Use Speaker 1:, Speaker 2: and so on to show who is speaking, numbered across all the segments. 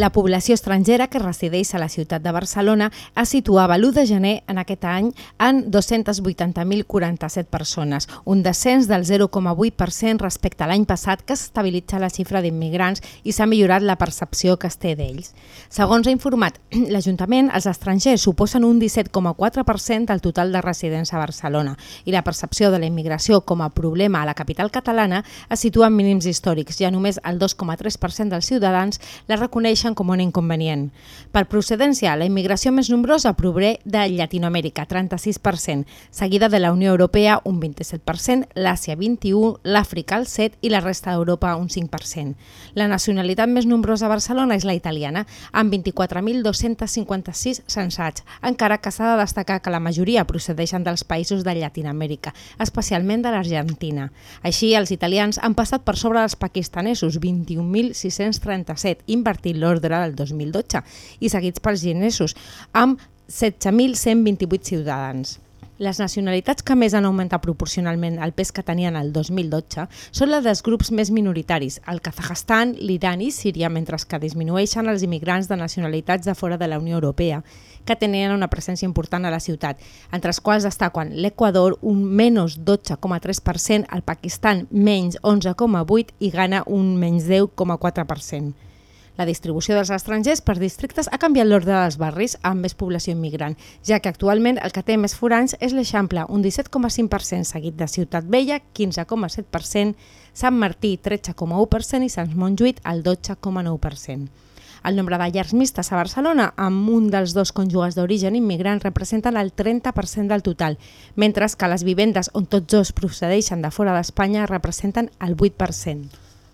Speaker 1: La població estrangera que resideix a la ciutat de Barcelona es situava l'1 de gener en aquest any en 280.047 persones, un descens del 0,8% respecte a l'any passat que s'estabilitza la xifra d'immigrants i s'ha millorat la percepció que es té d'ells. Segons ha informat l'Ajuntament, els estrangers suposen un 17,4% del total de residents a Barcelona i la percepció de la immigració com a problema a la capital catalana es situa en mínims històrics. Ja només el 2,3% dels ciutadans la reconeixen com un inconvenient. Per procedència, la immigració més nombrosa prové de Llatinoamèrica, 36%, seguida de la Unió Europea, un 27%, l'Àsia, 21%, l'Àfrica, el 7% i la resta d'Europa, un 5%. La nacionalitat més nombrosa a Barcelona és la italiana, amb 24.256 censats, encara que s'ha de destacar que la majoria procedeixen dels països de Llatinoamèrica, especialment de l'Argentina. Així, els italians han passat per sobre dels pakistanesos, 21.637, invertint l'ordre del 2012, i seguits pels ginesos, amb 16.128 ciutadans. Les nacionalitats que més han augmentat proporcionalment el pes que tenien el 2012 són les dels grups més minoritaris, el Kazakhstan, l'Iran i Síria, mentre que disminueixen els immigrants de nacionalitats de fora de la Unió Europea, que tenien una presència important a la ciutat, entre els quals destaquen l'Equador un menys 12,3%, el Pakistan menys 11,8% i Ghana un menys 10,4%. La distribució dels estrangers per districtes ha canviat l'ordre dels barris amb més població immigrant, ja que actualment el que té més forans és l'Eixample, un 17,5%, seguit de Ciutat Vella, 15,7%, Sant Martí, 13,1% i Sant Montjuïc, el 12,9%. El nombre de llars mistes a Barcelona, amb un dels dos cònjuges d'origen immigrant, representen el 30% del total, mentre que les vivendes on tots dos procedeixen de fora d'Espanya representen el 8%.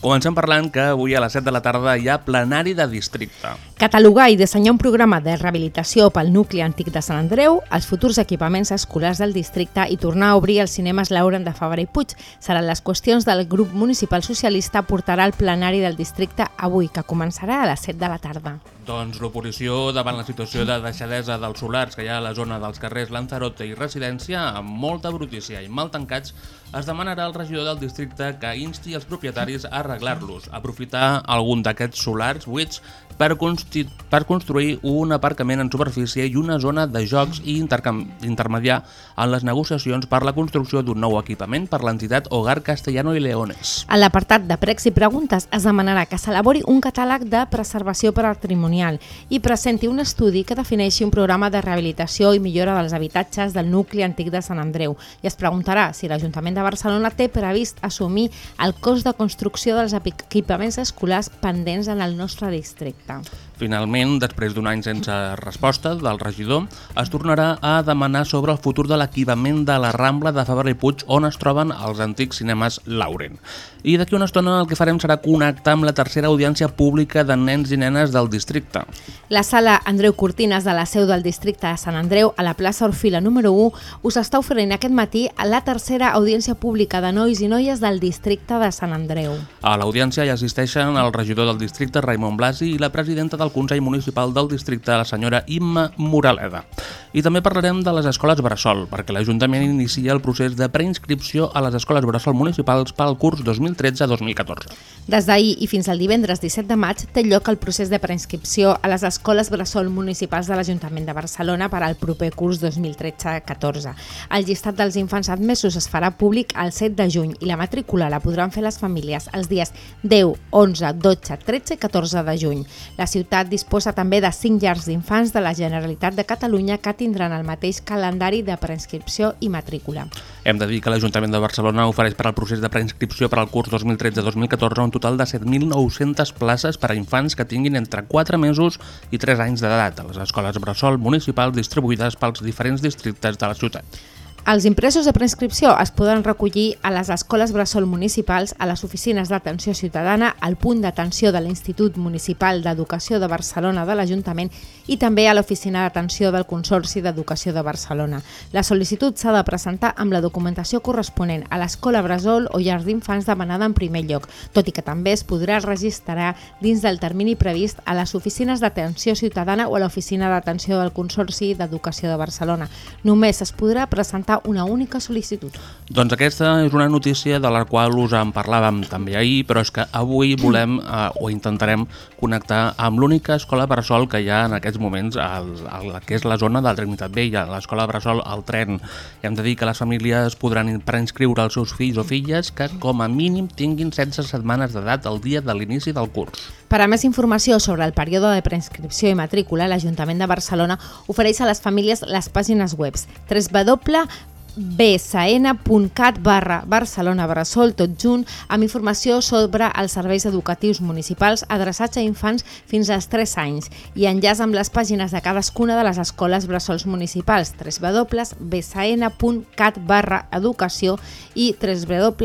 Speaker 2: Comencem parlant que avui a les 7 de la tarda hi ha plenari de districte.
Speaker 1: Catalogar i dissenyar un programa de rehabilitació pel nucli antic de Sant Andreu, els futurs equipaments escolars del districte i tornar a obrir els cinemes Lauren de Fabra i Puig seran les qüestions del grup municipal socialista portarà al plenari del districte avui, que començarà a les 7 de la tarda.
Speaker 2: Doncs l'oposició davant la situació de deixadesa dels solars que hi ha a la zona dels carrers Lanzarote i Residència, amb molta brutícia i mal tancats, es demanarà al regidor del districte que insti els propietaris a arreglar-los, aprofitar algun d'aquests solars buits per, per construir un aparcament en superfície i una zona de jocs i intermediar en les negociacions per la construcció d'un nou equipament per l'entitat Hogar Castellano i Leones.
Speaker 1: A l'apartat de pregs i preguntes es demanarà que s'elabori un catàleg de preservació patrimonial i presenti un estudi que defineixi un programa de rehabilitació i millora dels habitatges del nucli antic de Sant Andreu i es preguntarà si l'Ajuntament de Barcelona té previst assumir el cost de construcció dels equipaments escolars pendents en el nostre districte.
Speaker 2: Finalment, després d'un any sense resposta del regidor, es tornarà a demanar sobre el futur de l'equipament de la Rambla de Fabra i Puig on es troben els antics cinemes Lauren. I d'aquí una estona el que farem serà connectar amb la tercera audiència pública de nens i nenes del districte.
Speaker 1: La sala Andreu Cortines de la seu del districte de Sant Andreu, a la plaça Orfila número 1, us està oferint aquest matí a la tercera audiència pública de nois i noies del districte de Sant Andreu.
Speaker 2: A l'audiència hi assisteixen el regidor del districte, Raimon Blasi, i la presidenta del Consell Municipal del Districte, la senyora Imma Moraleda. I també parlarem de les escoles Bressol, perquè l'Ajuntament inicia el procés de preinscripció a les escoles Bressol municipals pel curs 2013-2014.
Speaker 1: Des d'ahir i fins al divendres 17 de maig té lloc el procés de preinscripció a les escoles Bressol municipals de l'Ajuntament de Barcelona per al proper curs 2013-14. El llistat dels infants admesos es farà públic el 7 de juny i la matrícula la podran fer les famílies els dies 10, 11, 12, 13 i 14 de juny. La ciutat disposa també de 5 llars d'infants de la Generalitat de Catalunya que tindran el mateix calendari de preinscripció i matrícula.
Speaker 2: Hem de dir que l'Ajuntament de Barcelona ofereix per al procés de preinscripció per al curs 2013-2014 un total de 7.900 places per a infants que tinguin entre 4 mesos i 3 anys d'edat a les escoles Bressol municipals distribuïdes pels diferents districtes de la ciutat.
Speaker 1: Els impresos de preinscripció es poden recollir a les escoles bressol municipals, a les oficines d'atenció ciutadana, al punt d'atenció de l'Institut Municipal d'Educació de Barcelona de l'Ajuntament i també a l'oficina d'atenció del Consorci d'Educació de Barcelona. La sol·licitud s'ha de presentar amb la documentació corresponent a l'escola bressol o llar d'infants demanada en primer lloc, tot i que també es podrà registrar dins del termini previst a les oficines d'atenció ciutadana o a l'oficina d'atenció del Consorci d'Educació de Barcelona. Només es podrà presentar una única sol·licitud.
Speaker 2: Doncs aquesta és una notícia de la qual us en parlàvem també ahir, però és que avui volem eh, o intentarem connectar amb l'única escola Bressol que hi ha en aquests moments al, al que és la zona del Trinitat Vella, l'escola Bressol al tren. I hem de dir que les famílies podran preinscriure els seus fills o filles que com a mínim tinguin 16 setmanes d'edat el dia de l'inici del curs.
Speaker 1: Per a més informació sobre el període de preinscripció i matrícula, l'Ajuntament de Barcelona ofereix a les famílies les pàgines webs www.bsn.cat barra Barcelona Bressol, tot junt, amb informació sobre els serveis educatius municipals adreçats a infants fins als 3 anys i enllaç amb les pàgines de cadascuna de les escoles bressols municipals www.bsn.cat barra educació i www.bsn.cat.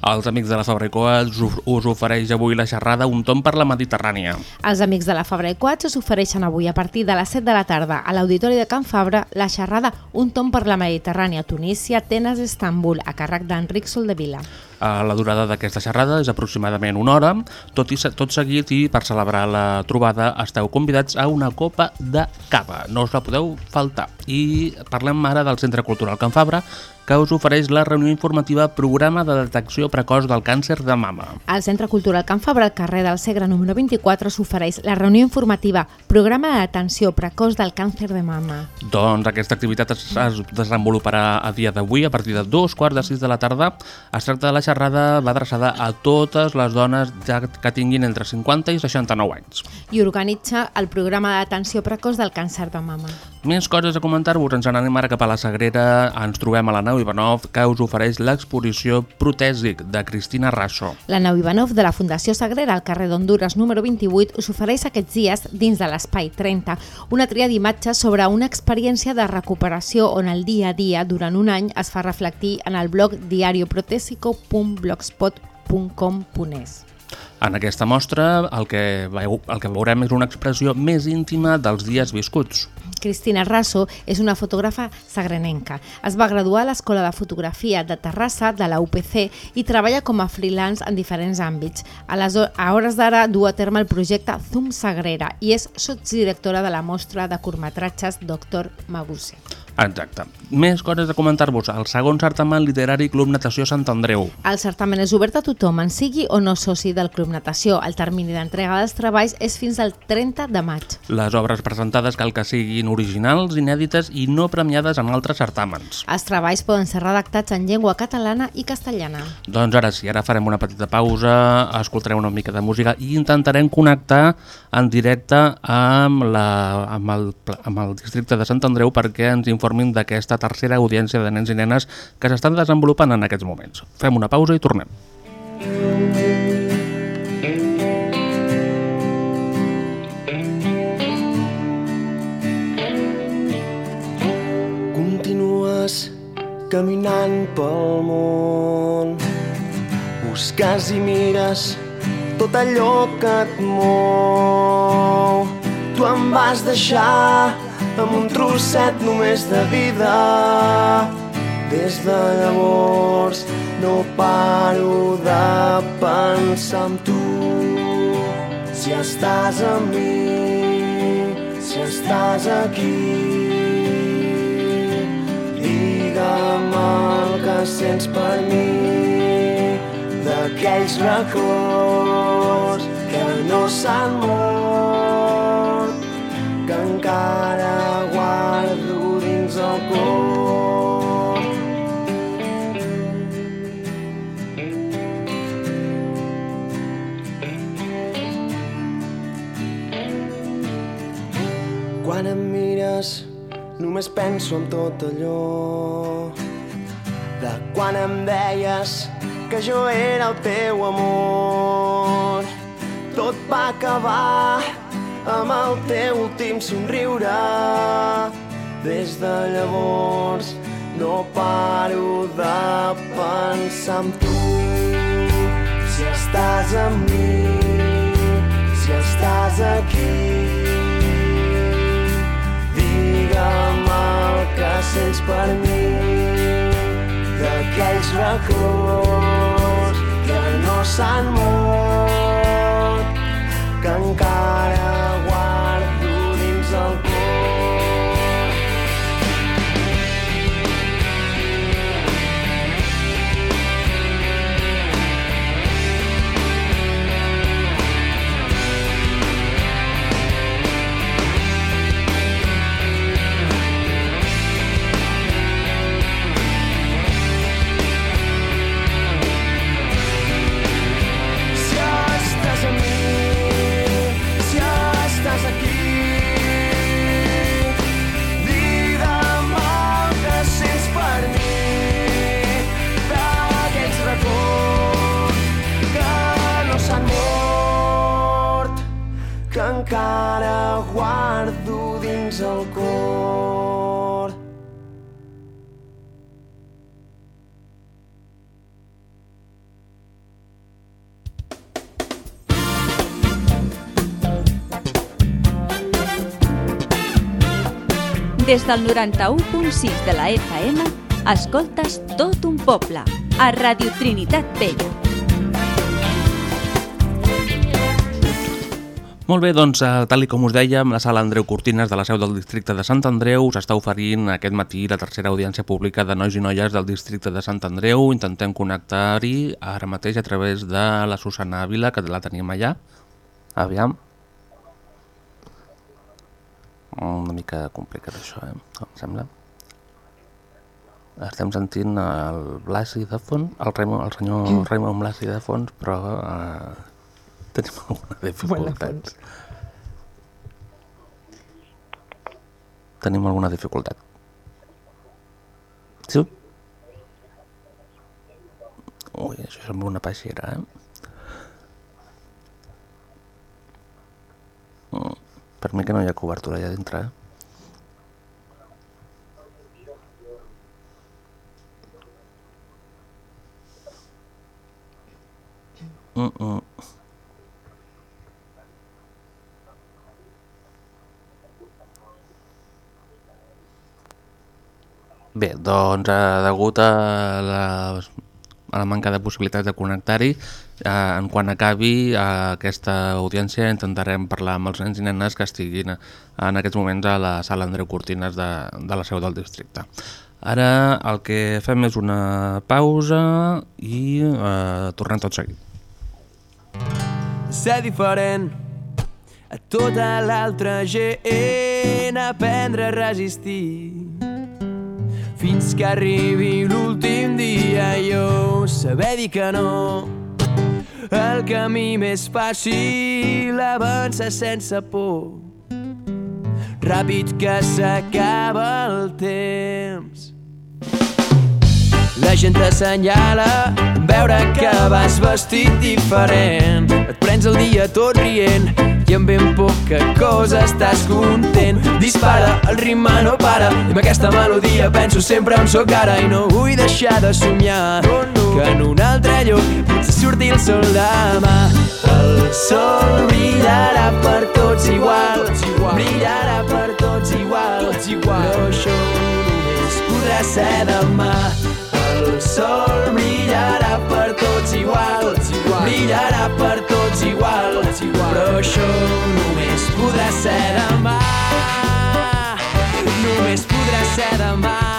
Speaker 2: Els amics de la Fabra i Coats us ofereix avui la xerrada Un tom per la Mediterrània.
Speaker 1: Els amics de la Fabra i Coats us ofereixen avui a partir de les 7 de la tarda a l'Auditori de Can Fabra la xerrada Un tom per la Mediterrània, Tunísia, Atenes, Estambul, a càrrec d'Enric Soldevila.
Speaker 2: La durada d'aquesta xerrada és aproximadament una hora, tot, i, tot seguit i per celebrar la trobada esteu convidats a una copa de cava, no us la podeu faltar. I parlem ara del Centre Cultural Can Fabra, que us ofereix la reunió informativa Programa de Detecció Precoç del Càncer de Mama.
Speaker 1: Al Centre Cultural Can Fabra, al carrer del Segre número 24, s'ofereix la reunió informativa Programa d'atenció precoç del càncer de mama.
Speaker 2: Doncs aquesta activitat es, es desenvoluparà a dia d'avui a partir de dos quarts de sis de la tarda. Es tracta de la xerrada va adreçada a totes les dones ja que tinguin entre 50 i 69 anys.
Speaker 1: i organitza el programa d'atenció precoç del càncer de mama.
Speaker 2: Més coses a comentar-vos, ens n'anem ara cap a la Sagrera, ens trobem a la nau Ivanov, que us ofereix l'exposició Protèsic de Cristina Rasso.
Speaker 1: La nau Ivanov de la Fundació Sagrera al carrer d'Honduras número 28 us ofereix aquests dies, dins de l'Espai 30, una tria d'imatges sobre una experiència de recuperació on el dia a dia durant un any es fa reflectir en el blog diarioprotesico.blogspot.com.es.
Speaker 2: En aquesta mostra el que, el que veurem és una expressió més íntima dels dies viscuts.
Speaker 1: Cristina Rasso és una fotògrafa sagrenenca. Es va graduar a l'Escola de Fotografia de Terrassa de la UPC i treballa com a freelance en diferents àmbits. A, les, a hores d'ara du a terme el projecte Zoom Sagrera i és sotsdirectora de la mostra de curtmetratges Doctor Mabuse.
Speaker 2: Exacte. Més coses a comentar-vos. El segon certamen literari Club Natació Sant Andreu.
Speaker 1: El certamen és obert a tothom, en sigui o no soci del Club Natació. El termini d'entrega dels treballs és fins al 30 de maig.
Speaker 2: Les obres presentades cal que siguin originals, inèdites i no premiades en altres certàmens.
Speaker 1: Els treballs poden ser redactats en llengua catalana i castellana.
Speaker 2: Doncs ara sí, ara farem una petita pausa, escoltarem una mica de música i intentarem connectar en directe amb, la, amb, el, amb el districte de Sant Andreu perquè ens informin d'aquesta tercera audiència de nens i nenes que s'estan desenvolupant en aquests moments. Fem una pausa i tornem.
Speaker 3: Continues caminant pel món Busques i mires tot allò que et mou Tu em vas deixar amb un trosset només de vida Des de llavors no paro de pensar en tu
Speaker 4: si estàs amb mi, si estàs aquí. Digue'm el que sents per mi, d'aquells records que no s'han mort, que encara guardo dins el cor. Quan em mires, només penso en tot allò de quan em deies que jo era el teu amor. Tot va acabar amb el teu últim somriure. Des de llavors no paro de pensar en tu. Si estàs amb mi, si estàs aquí, Digue'm el que sents per mi d'aquells records que no s'han mort que encara dins encara guardo dins el cor.
Speaker 5: Des del 91.6 de la FM, escoltes tot un poble, a Radio Trinitat Vella.
Speaker 2: Molt bé, doncs, eh, tal com us dèiem, la sala Andreu Cortines de la seu del districte de Sant Andreu us està oferint aquest matí la tercera audiència pública de nois i noies del districte de Sant Andreu. Intentem connectar-hi ara mateix a través de la Susana Ávila, que la tenim allà. Aviam. Una mica complicat això, eh? Em sembla. Estem sentint el Blasi de fons, el, Raimon, el senyor Raimon Blasi de fons, però eh, tenim alguna dificultat. Tenim alguna dificultat. Sí? Ui, això sembla una peixera, eh? Mm, Per mi que no hi ha cobertura allà dintre, eh? Mm Bé, doncs, eh, degut a la, a la manca de possibilitats de connectar-hi, eh, en quan acabi eh, aquesta audiència intentarem parlar amb els nens i nenes que estiguin en aquests moments a la sala Andreu Cortines de, de la seu del districte. Ara el que fem és una pausa i eh, tornem tot seguit.
Speaker 4: ser diferent a tota l'altra gent, aprendre a resistir. Fins que arribi l'últim dia jo saber dir que no. El camí més fàcil avança sense por. Ràpid que s'acaba el temps. La gent t'assenyala veure que vas vestit diferent. Et prens el dia tot rient i amb ben poca cosa estàs content. Dispara, el ritme no para i amb aquesta melodia penso sempre on sóc ara i no vull deixar de somiar que en un altre lloc potser surti el sol demà. El sol brillarà per tots igual, brillarà per tots igual, però això només podrà ser demà sol brillarà per tots igual, brillarà per tots igual, però això només podrà ser demà, només podrà ser demà.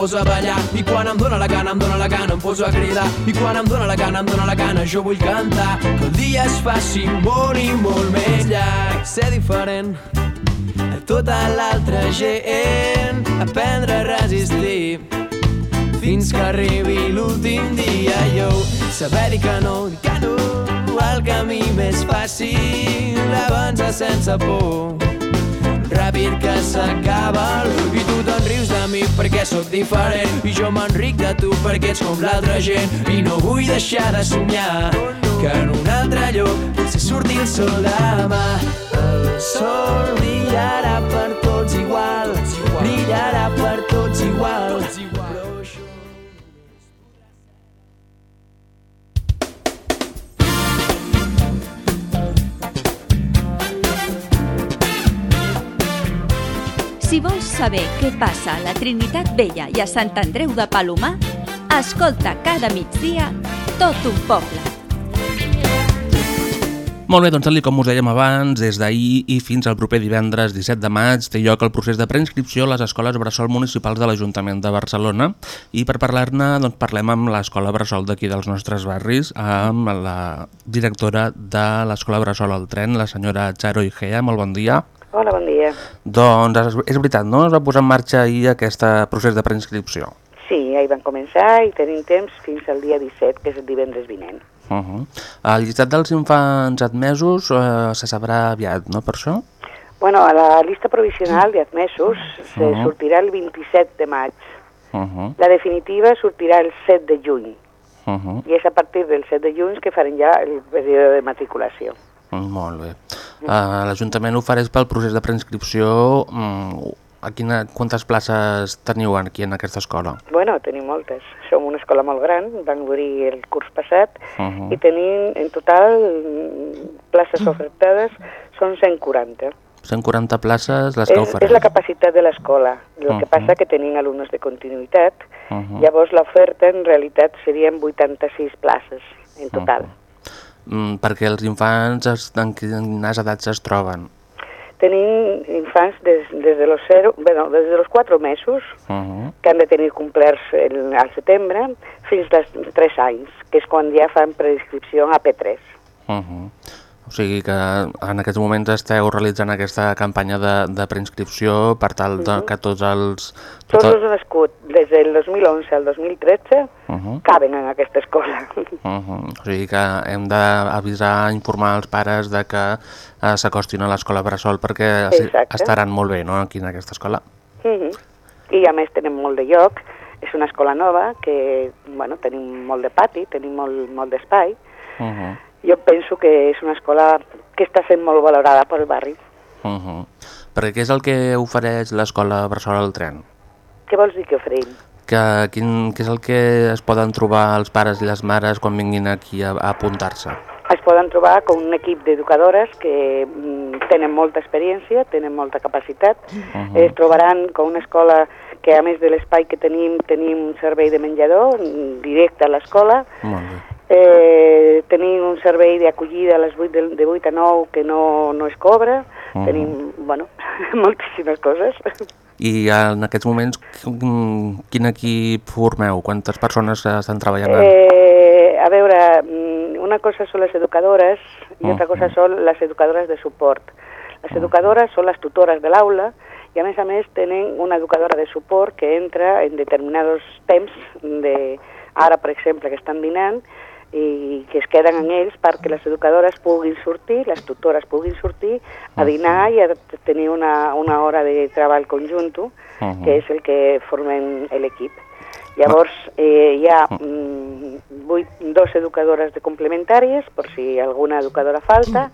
Speaker 3: Poso a ballar. I quan em dóna la gana, em dóna la gana em poso a cridar. I quan em dóna la gana, em dóna la gana jo vull cantar. Que el dia es faci molt i molt més llarg. Ser diferent a tota l'altra gent. Aprendre a resistir fins que arribi l'últim dia. Jo saber dir que no, dir que no el camí més fàcil. Avança sense por ràpid que s'acaba i tu te'n rius de mi perquè sóc diferent. I jo m'enric de tu perquè ets com l'altra gent. I no vull deixar de somiar que en un altre lloc potser surti el sol demà. El sol brillarà per tots igual brillarà per
Speaker 5: Si vols saber què passa a la Trinitat Vella i a Sant Andreu de Palomar, escolta cada migdia tot un poble.
Speaker 2: Molt bé, doncs tal com us dèiem abans, des d'ahir i fins al proper divendres 17 de maig té lloc el procés de preinscripció a les escoles bressol municipals de l'Ajuntament de Barcelona i per parlar-ne doncs, parlem amb l'escola bressol d'aquí dels nostres barris, amb la directora de l'escola bressol al tren, la senyora Charo Igea. Molt bon dia.
Speaker 6: Hola, bon dia.
Speaker 2: Doncs és, veritat, no? Es va posar en marxa ahir aquest procés de preinscripció.
Speaker 6: Sí, ahir van començar i tenim temps fins al dia 17, que és el divendres vinent.
Speaker 2: Uh -huh. El llistat dels infants admesos eh, se sabrà aviat, no, per això?
Speaker 6: Bueno, a la llista provisional d'admesos se
Speaker 2: Mhm.
Speaker 6: sortirà el 27 de maig.
Speaker 2: Uh -huh.
Speaker 6: La definitiva sortirà el 7 de juny.
Speaker 2: Uh -huh.
Speaker 6: I és a partir del 7 de juny que farem ja el període de matriculació.
Speaker 2: Molt bé. Uh, L'Ajuntament ofereix pel procés de preinscripció mm, a quina, quantes places teniu aquí en aquesta escola?
Speaker 6: Bueno, tenim moltes. Som una escola molt gran, van obrir el curs passat,
Speaker 2: Uh -huh.
Speaker 6: i tenim en total places ofertades són 140.
Speaker 2: 140 places les que
Speaker 6: És, és
Speaker 2: ofereix.
Speaker 6: la capacitat de l'escola. El que
Speaker 2: Mhm.
Speaker 6: passa que tenim alumnes de continuïtat,
Speaker 2: Uh -huh.
Speaker 6: llavors l'oferta en realitat serien 86 places en total.
Speaker 2: mm, perquè els infants es, en quines edats es troben?
Speaker 6: Tenim infants des, des, de los zero, bueno, des de los 4 mesos,
Speaker 2: Uh -huh.
Speaker 6: que han de tenir complerts el, al setembre, fins als 3 anys, que és quan ja fan preinscripció a P3.
Speaker 2: Uh -huh. O sigui que en aquests moments esteu realitzant aquesta campanya de, de preinscripció per tal de, que tots els...
Speaker 6: Tots
Speaker 2: tot
Speaker 6: els nascuts des del 2011 al 2013
Speaker 2: Uh -huh.
Speaker 6: caben en aquesta escola.
Speaker 2: Uh -huh. O sigui que hem d'avisar, informar els pares de que eh, s'acostin a l'escola Bressol perquè
Speaker 6: Exacte.
Speaker 2: estaran molt bé no? aquí en aquesta escola.
Speaker 6: Mhm. I a més tenim molt de lloc, és una escola nova que bueno, tenim molt de pati, tenim molt, molt d'espai.
Speaker 2: Uh -huh.
Speaker 6: Jo penso que és una escola que està sent molt valorada pel barri.
Speaker 2: Uh -huh. Perquè què és el que ofereix l'escola Bressol al tren?
Speaker 6: Què vols dir que oferim?
Speaker 2: Que, quin, què és el que es poden trobar els pares i les mares quan vinguin aquí a, a apuntar-se?
Speaker 6: Es poden trobar com un equip d'educadores que mm, tenen molta experiència, tenen molta capacitat.
Speaker 2: Mhm.
Speaker 6: Es trobaran com una escola que a més de l'espai que tenim, tenim un servei de menjador mm, directe a l'escola.
Speaker 2: Molt bé.
Speaker 6: Eh, tenim un servei d'acollida a les 8 de, de 8 a 9 que no, no es cobra.
Speaker 2: Mhm.
Speaker 6: Tenim, bueno, moltíssimes coses.
Speaker 2: I en aquests moments quin, equip formeu? Quantes persones estan treballant?
Speaker 6: Eh, a veure, mm, una cosa són les educadores i
Speaker 2: Mhm.
Speaker 6: altra cosa són les educadores de suport. Les educadores són les tutores de l'aula i a més a més tenen una educadora de suport que entra en determinats temps de ara, per exemple, que estan dinant i que es queden en ells perquè les educadores puguin sortir, les tutores puguin sortir a dinar i a tenir una, una hora de treball conjunto,
Speaker 2: Mhm.
Speaker 6: que és el que formen l'equip. Llavors, eh, hi ha mm, vuit, dos educadores de complementàries, per si alguna educadora falta,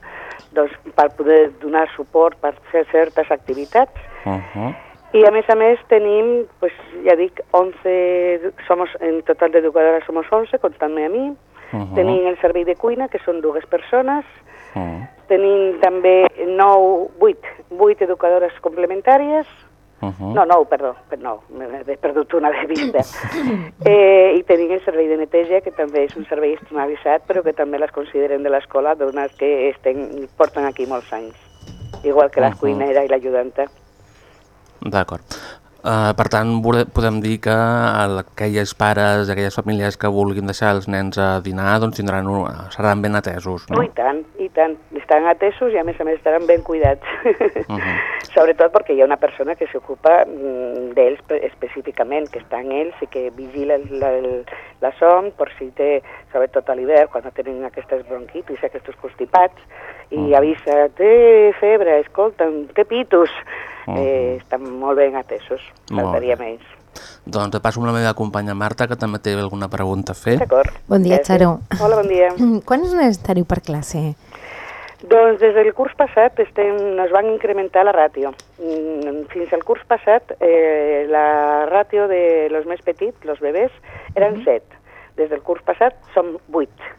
Speaker 6: doncs, per poder donar suport per fer certes activitats.
Speaker 2: Uh -huh.
Speaker 6: I a més a més tenim, pues, ja dic, 11, somos, en total d'educadores somos 11, comptant-me a mi.
Speaker 2: Uh -huh.
Speaker 6: Tenim el servei de cuina, que són dues persones.
Speaker 2: Uh -huh.
Speaker 6: Tenim també 9, 8, 8 educadores complementàries.
Speaker 2: Uh -huh.
Speaker 6: No, no, perdó, per- no, m'he perdut una de vista. eh, I tenim el servei de neteja, que també és un servei externalitzat, però que també les consideren de l'escola, donat que estem, porten aquí molts anys, igual que la
Speaker 2: Ujú.
Speaker 6: cuinera i l'ajudanta.
Speaker 2: D'acord. Uh, per tant, podem dir que el- aquelles pares, aquelles famílies que vulguin deixar els nens a dinar doncs tindran un, seran ben atesos.
Speaker 6: No?
Speaker 2: No?
Speaker 6: I tant, i tant. Estan atesos i a més a més estaran ben cuidats.
Speaker 2: Uh -huh.
Speaker 6: Sobretot perquè hi ha una persona que s'ocupa mm, d'ells pe- específicament, que està en ells i que vigila el- el- la son per si té, sobretot a l'hivern, quan tenen aquestes bronquitis, aquests constipats, i avisa, té febre, escolta'm, té pitos. Eh, estan molt ben atesos, faltaria més.
Speaker 2: Doncs de passo amb la meva companya Marta, que també té alguna pregunta a fer.
Speaker 6: D'acord.
Speaker 1: Bon dia. Xaro.
Speaker 6: Hola, bon dia.
Speaker 1: Quan necessari per classe?
Speaker 6: Doncs des del curs passat estem, es van incrementar la ràtio. Mm, Fins al curs passat eh, la ràtio de los més petits, los bebès, eren 7. Des del curs passat són 8.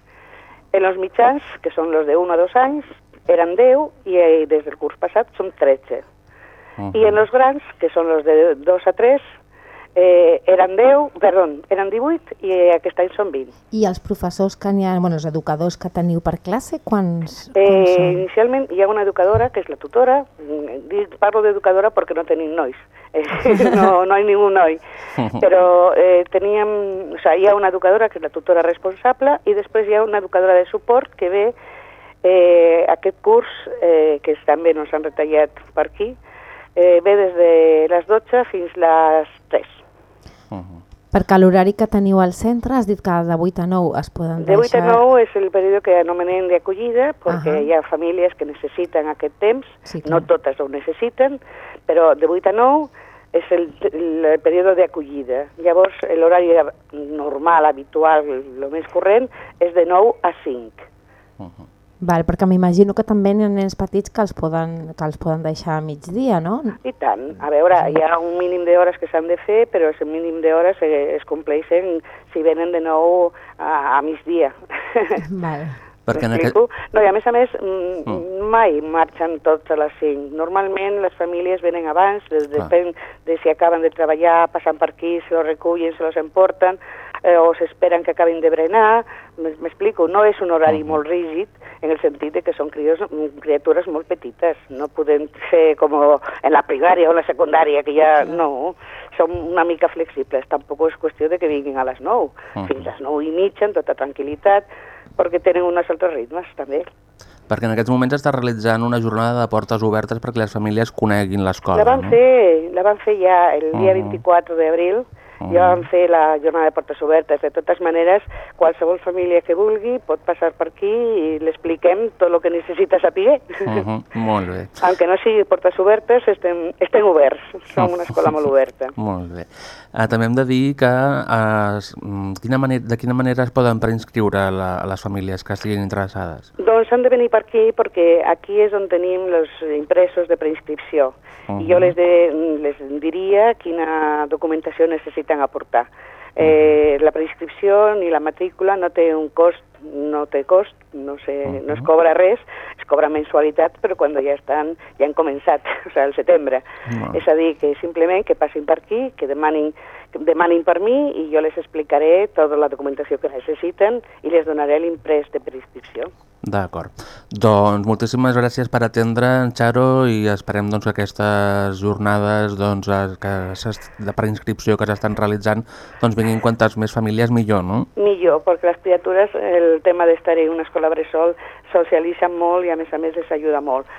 Speaker 6: En els mitjans, que són los de 1 a 2 anys, eren 10 i eh, des del curs passat són 13. I en los grans, que són los de 2 a 3, eh, eren 10, perdó, eren 18 i eh, aquest any són 20.
Speaker 1: I els professors que n'hi ha, bueno, els educadors que teniu per classe, quants, quants
Speaker 6: Eh,
Speaker 1: són?
Speaker 6: inicialment hi ha una educadora, que és la tutora, mm, parlo d'educadora perquè no tenim nois, eh, no, no hi ha ningú noi, però eh, teníem, o sigui, hi ha una educadora que és la tutora responsable i després hi ha una educadora de suport que ve eh, aquest curs, eh, que també no s'han retallat per aquí, eh, ve des de les 12 fins les 3.
Speaker 1: Perquè l'horari que teniu al centre, has dit que de 8 a 9 es poden
Speaker 6: De 8 a
Speaker 1: deixar...
Speaker 6: 9 és el període que anomenem d'acollida, perquè
Speaker 1: Ahà.
Speaker 6: hi ha famílies que necessiten aquest temps,
Speaker 1: Sí,
Speaker 6: no totes ho necessiten, però de 8 a 9 és el, el període d'acollida. Llavors, l'horari normal, habitual, el més corrent, és de 9 a 5.
Speaker 1: Val, perquè m'imagino que també hi ha nens petits que els poden, que els poden deixar a migdia, no?
Speaker 6: I tant. A veure, hi ha un mínim d'hores que s'han de fer, però aquest mínim d'hores es compleixen si venen de nou a, a migdia.
Speaker 1: Val.
Speaker 2: Perquè en aquest...
Speaker 6: No, i a més a més, mm. mai marxen tots a les 5. Normalment les famílies venen abans, des, depèn de si acaben de treballar, passen per aquí, se los recullen, se los emporten, eh, o s'esperen que acabin de berenar. M'explico, no és un horari molt rígid, en el sentit de que són crios, criatures molt petites. No podem ser com en la primària o en la secundària, que ja no, som una mica flexibles. Tampoc és qüestió de que vinguin a les 9, fins a les 9 i mitja, en tota tranquil·litat, perquè tenen uns altres ritmes, també.
Speaker 2: Perquè en aquests moments està realitzant una jornada de portes obertes perquè les famílies coneguin l'escola.
Speaker 6: La van
Speaker 2: no?
Speaker 6: fer, la van fer ja el dia
Speaker 2: Mhm.
Speaker 6: 24 d'abril, ja van fer la jornada de portes obertes. De totes maneres, qualsevol família que vulgui pot passar per aquí i l'expliquem tot el que necessita saber.
Speaker 2: Mhm, Molt bé.
Speaker 6: Aunque no sigui portes obertes, estem, estem oberts. Som una escola molt oberta.
Speaker 2: Molt bé. Uh, també hem de dir que uh, quina manera, de quina manera es poden preinscriure la, les famílies que estiguin interessades.
Speaker 6: Doncs han de venir per aquí perquè aquí és on tenim els impresos de preinscripció. I jo les, de, les diria quina documentació necessiten aportar. Eh, la preinscripció ni la matrícula no té un cost, no té cost, no, sé, no es cobra res, es cobra mensualitat, però quan ja estan, ja han començat, o sigui, al setembre.
Speaker 2: No.
Speaker 6: És a dir, que simplement que passin per aquí, que demanin, que demanin per mi i jo les explicaré tota la documentació que necessiten i les donaré l'imprès de preinscripció.
Speaker 2: D'acord. Doncs moltíssimes gràcies per atendre, en Xaro, i esperem doncs, que aquestes jornades doncs, que de preinscripció que s'estan realitzant doncs, vinguin quantes més famílies millor, no?
Speaker 6: Millor, perquè les criatures, el tema d'estar en una escola bressol, socialitzen molt i a més a més les ajuda molt.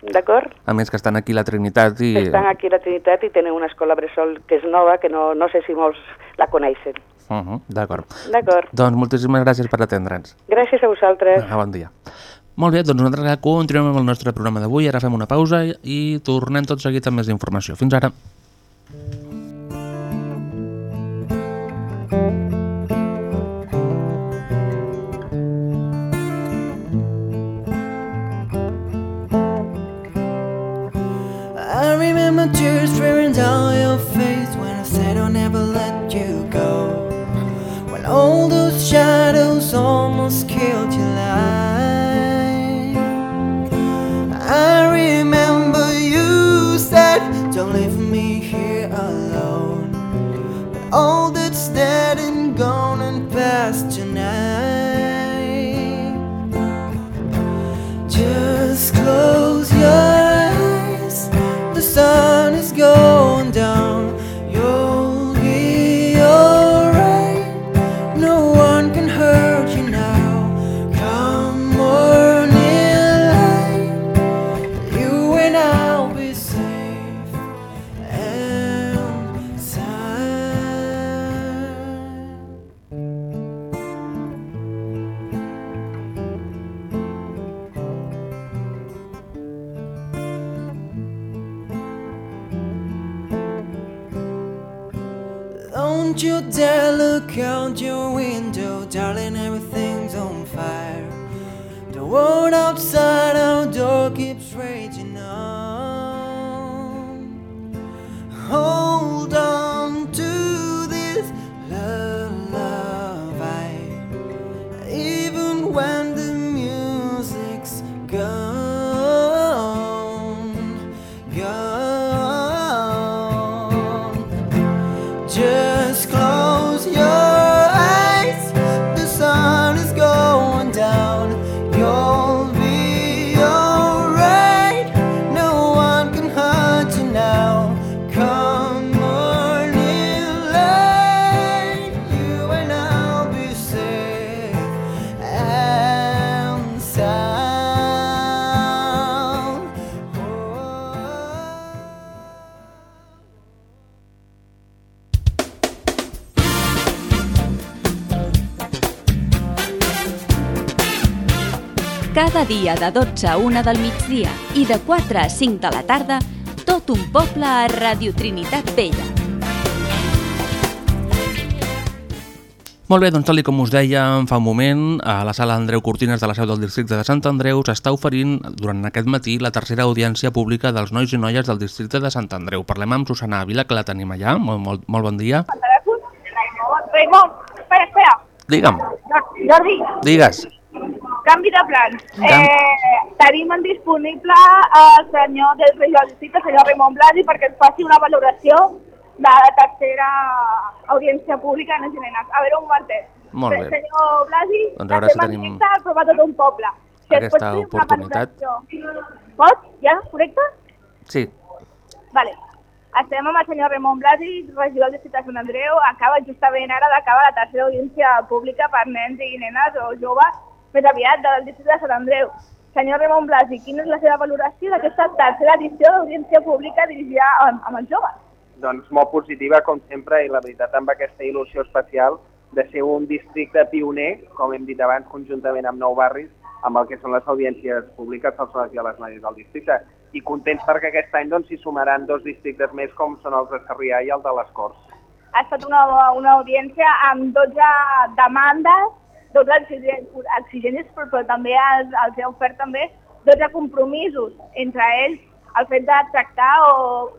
Speaker 6: D'acord?
Speaker 2: A més que estan aquí la Trinitat i...
Speaker 6: Estan aquí la Trinitat i tenen una escola bressol que és nova, que no, no sé si molts la coneixen.
Speaker 2: Uh -huh, D'acord.
Speaker 6: D'acord.
Speaker 2: Doncs moltíssimes gràcies per atendre'ns.
Speaker 6: Gràcies a vosaltres.
Speaker 2: Ah, bon dia. Molt bé, doncs nosaltres continuem amb el nostre programa d'avui, ara fem una pausa i tornem tot seguit amb més informació. Fins ara.
Speaker 3: fearing down your face when I said I'll never let you go. When all those shadows almost killed your light, I remember you said, Don't leave me
Speaker 7: here alone. But all that's dead and gone and past tonight, just close. Don't you dare look out your window, darling, everything's on fire. The world outside our door keeps
Speaker 5: dia de 12 a 1 del migdia i de 4 a 5 de la tarda, tot un poble a Radio Trinitat Vella.
Speaker 2: Molt bé, doncs tal com us dèiem fa un moment, a la sala Andreu Cortines de la seu del districte de Sant Andreu s'està oferint durant aquest matí la tercera audiència pública dels nois i noies del districte de Sant Andreu. Parlem amb Susana Ávila, que la tenim allà. Molt, molt, molt bon dia.
Speaker 8: Raimon, espera, espera.
Speaker 2: Digue'm,
Speaker 8: Jordi,
Speaker 2: digues.
Speaker 8: Canvi de plans.
Speaker 2: Cam-
Speaker 8: Eh, tenim en disponible el senyor del regidor del districte, el senyor Raimon Blasi, perquè ens faci una valoració de la tercera audiència pública de nens i nenes. A veure, un momentet.
Speaker 2: Molt bé.
Speaker 8: Senyor Blasi,
Speaker 2: Doncs a veure si
Speaker 8: en
Speaker 2: tenim
Speaker 8: directe programa tot un poble. Si
Speaker 2: aquesta
Speaker 8: pot
Speaker 2: oportunitat.
Speaker 8: Pots? Ja? Correcte?
Speaker 2: Sí,
Speaker 8: Vale. Estem amb el senyor Ramon Blasi, regidor de Sant Andreu. Acaba justament ara d'acabar la tercera audiència pública per nens i nenes o joves més aviat del districte de Sant Andreu. Senyor Ramon Blasi, quina és la seva valoració d'aquesta tercera edició d'audiència pública dirigida amb, amb els joves?
Speaker 9: doncs molt positiva, com sempre, i la veritat amb aquesta il·lusió especial de ser un districte pioner, com hem dit abans, conjuntament amb nou barris, amb el que són les audiències públiques als nois i les noies del districte. I contents perquè aquest any doncs, s'hi sumaran dos districtes més, com són els de Sarrià i el de les Corts.
Speaker 8: Ha estat una, una audiència amb 12 demandes, 12 exigències, exigències però, també els, els ha ofert també 12 compromisos, entre ells el fet de tractar o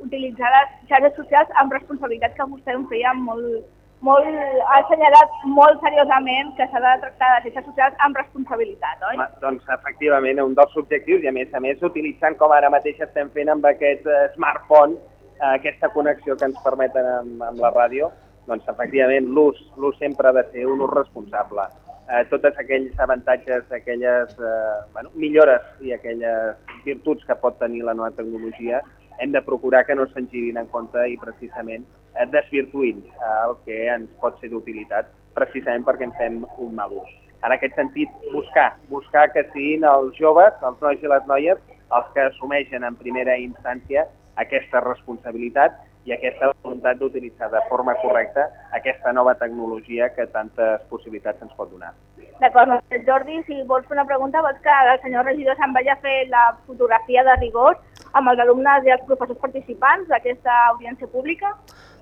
Speaker 8: utilitzar les xarxes socials amb responsabilitat que vostè em feia molt, molt, ha assenyalat molt seriosament que s'ha de tractar les xarxes socials amb responsabilitat, oi?
Speaker 9: Doncs efectivament, un dels objectius, i a més a més utilitzant com ara mateix estem fent amb aquest eh, smartphone, eh, aquesta connexió que ens permeten amb, amb la ràdio, doncs efectivament l'ús sempre ha de ser un ús responsable. Eh, tots aquells avantatges, aquelles eh, bueno, millores i aquelles virtuts que pot tenir la nova tecnologia, hem de procurar que no se'n girin en compte i precisament eh, desvirtuïn eh, el que ens pot ser d'utilitat precisament perquè en fem un mal ús. En aquest sentit, buscar, buscar que siguin els joves, els nois i les noies, els que assumeixen en primera instància aquesta responsabilitat i aquesta voluntat d'utilitzar de forma correcta aquesta nova tecnologia que tantes possibilitats ens pot donar.
Speaker 8: D'acord, doncs, Jordi, si vols fer una pregunta, vols que el senyor regidor se'n vagi a fer la fotografia de rigor amb els alumnes i els professors participants d'aquesta audiència pública?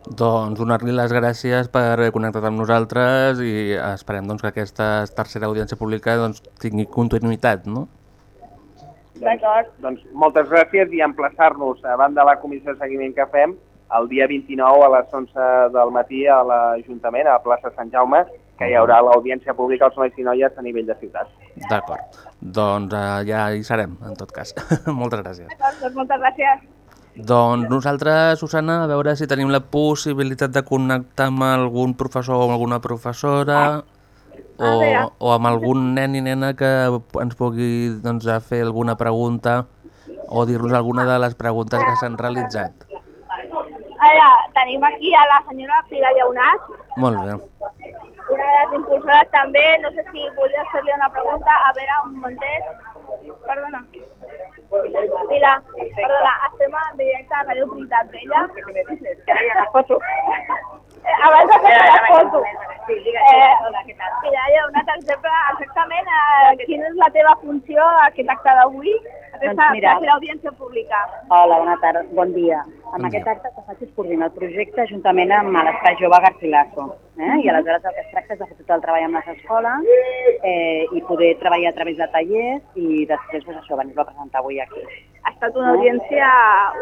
Speaker 2: doncs donar-li les gràcies per haver connectat amb nosaltres i esperem doncs, que aquesta tercera audiència pública doncs, tingui continuïtat, no?
Speaker 8: D'acord.
Speaker 9: Doncs moltes gràcies i emplaçar-nos davant de la comissió de seguiment que fem el dia 29 a les 11 del matí a l'Ajuntament, a la plaça Sant Jaume, que hi haurà l'audiència pública als nois i noies a nivell de ciutat.
Speaker 2: D'acord. Doncs eh, ja hi serem, en tot cas. Moltes gràcies.
Speaker 8: Doncs moltes gràcies.
Speaker 2: Doncs nosaltres, Susana, a veure si tenim la possibilitat de connectar amb algun professor o amb alguna professora o, o amb algun nen i nena que ens pugui doncs, a fer alguna pregunta o dir-nos alguna de les preguntes que s'han realitzat.
Speaker 8: Ara, tenim aquí a la senyora Frida Lleonat,
Speaker 2: Molt bé.
Speaker 8: una de les impulsores també, no sé si volia fer-li una pregunta, a veure, un momentet, perdona. Mira, perdona, estem en directe a Radio Trinitat Vella. Eh, Abans de fer la foto, eh, Mira, hi ha un altre exemple, exactament, eh, quina és la teva funció a aquest acte d'avui, aquesta
Speaker 10: Doncs mira.
Speaker 8: classe d'audiència pública?
Speaker 10: Hola, bona tarda, bon dia. En
Speaker 2: Bon
Speaker 10: aquest
Speaker 2: dia.
Speaker 10: acte que faig és coordinar el projecte juntament amb l'Espai Jove Garcilaso. Eh? I aleshores el que es tracta és de fer tot el treball amb les escoles eh, i poder treballar a través de tallers i després doncs, això, venir-ho a presentar avui aquí.
Speaker 8: Ha estat una audiència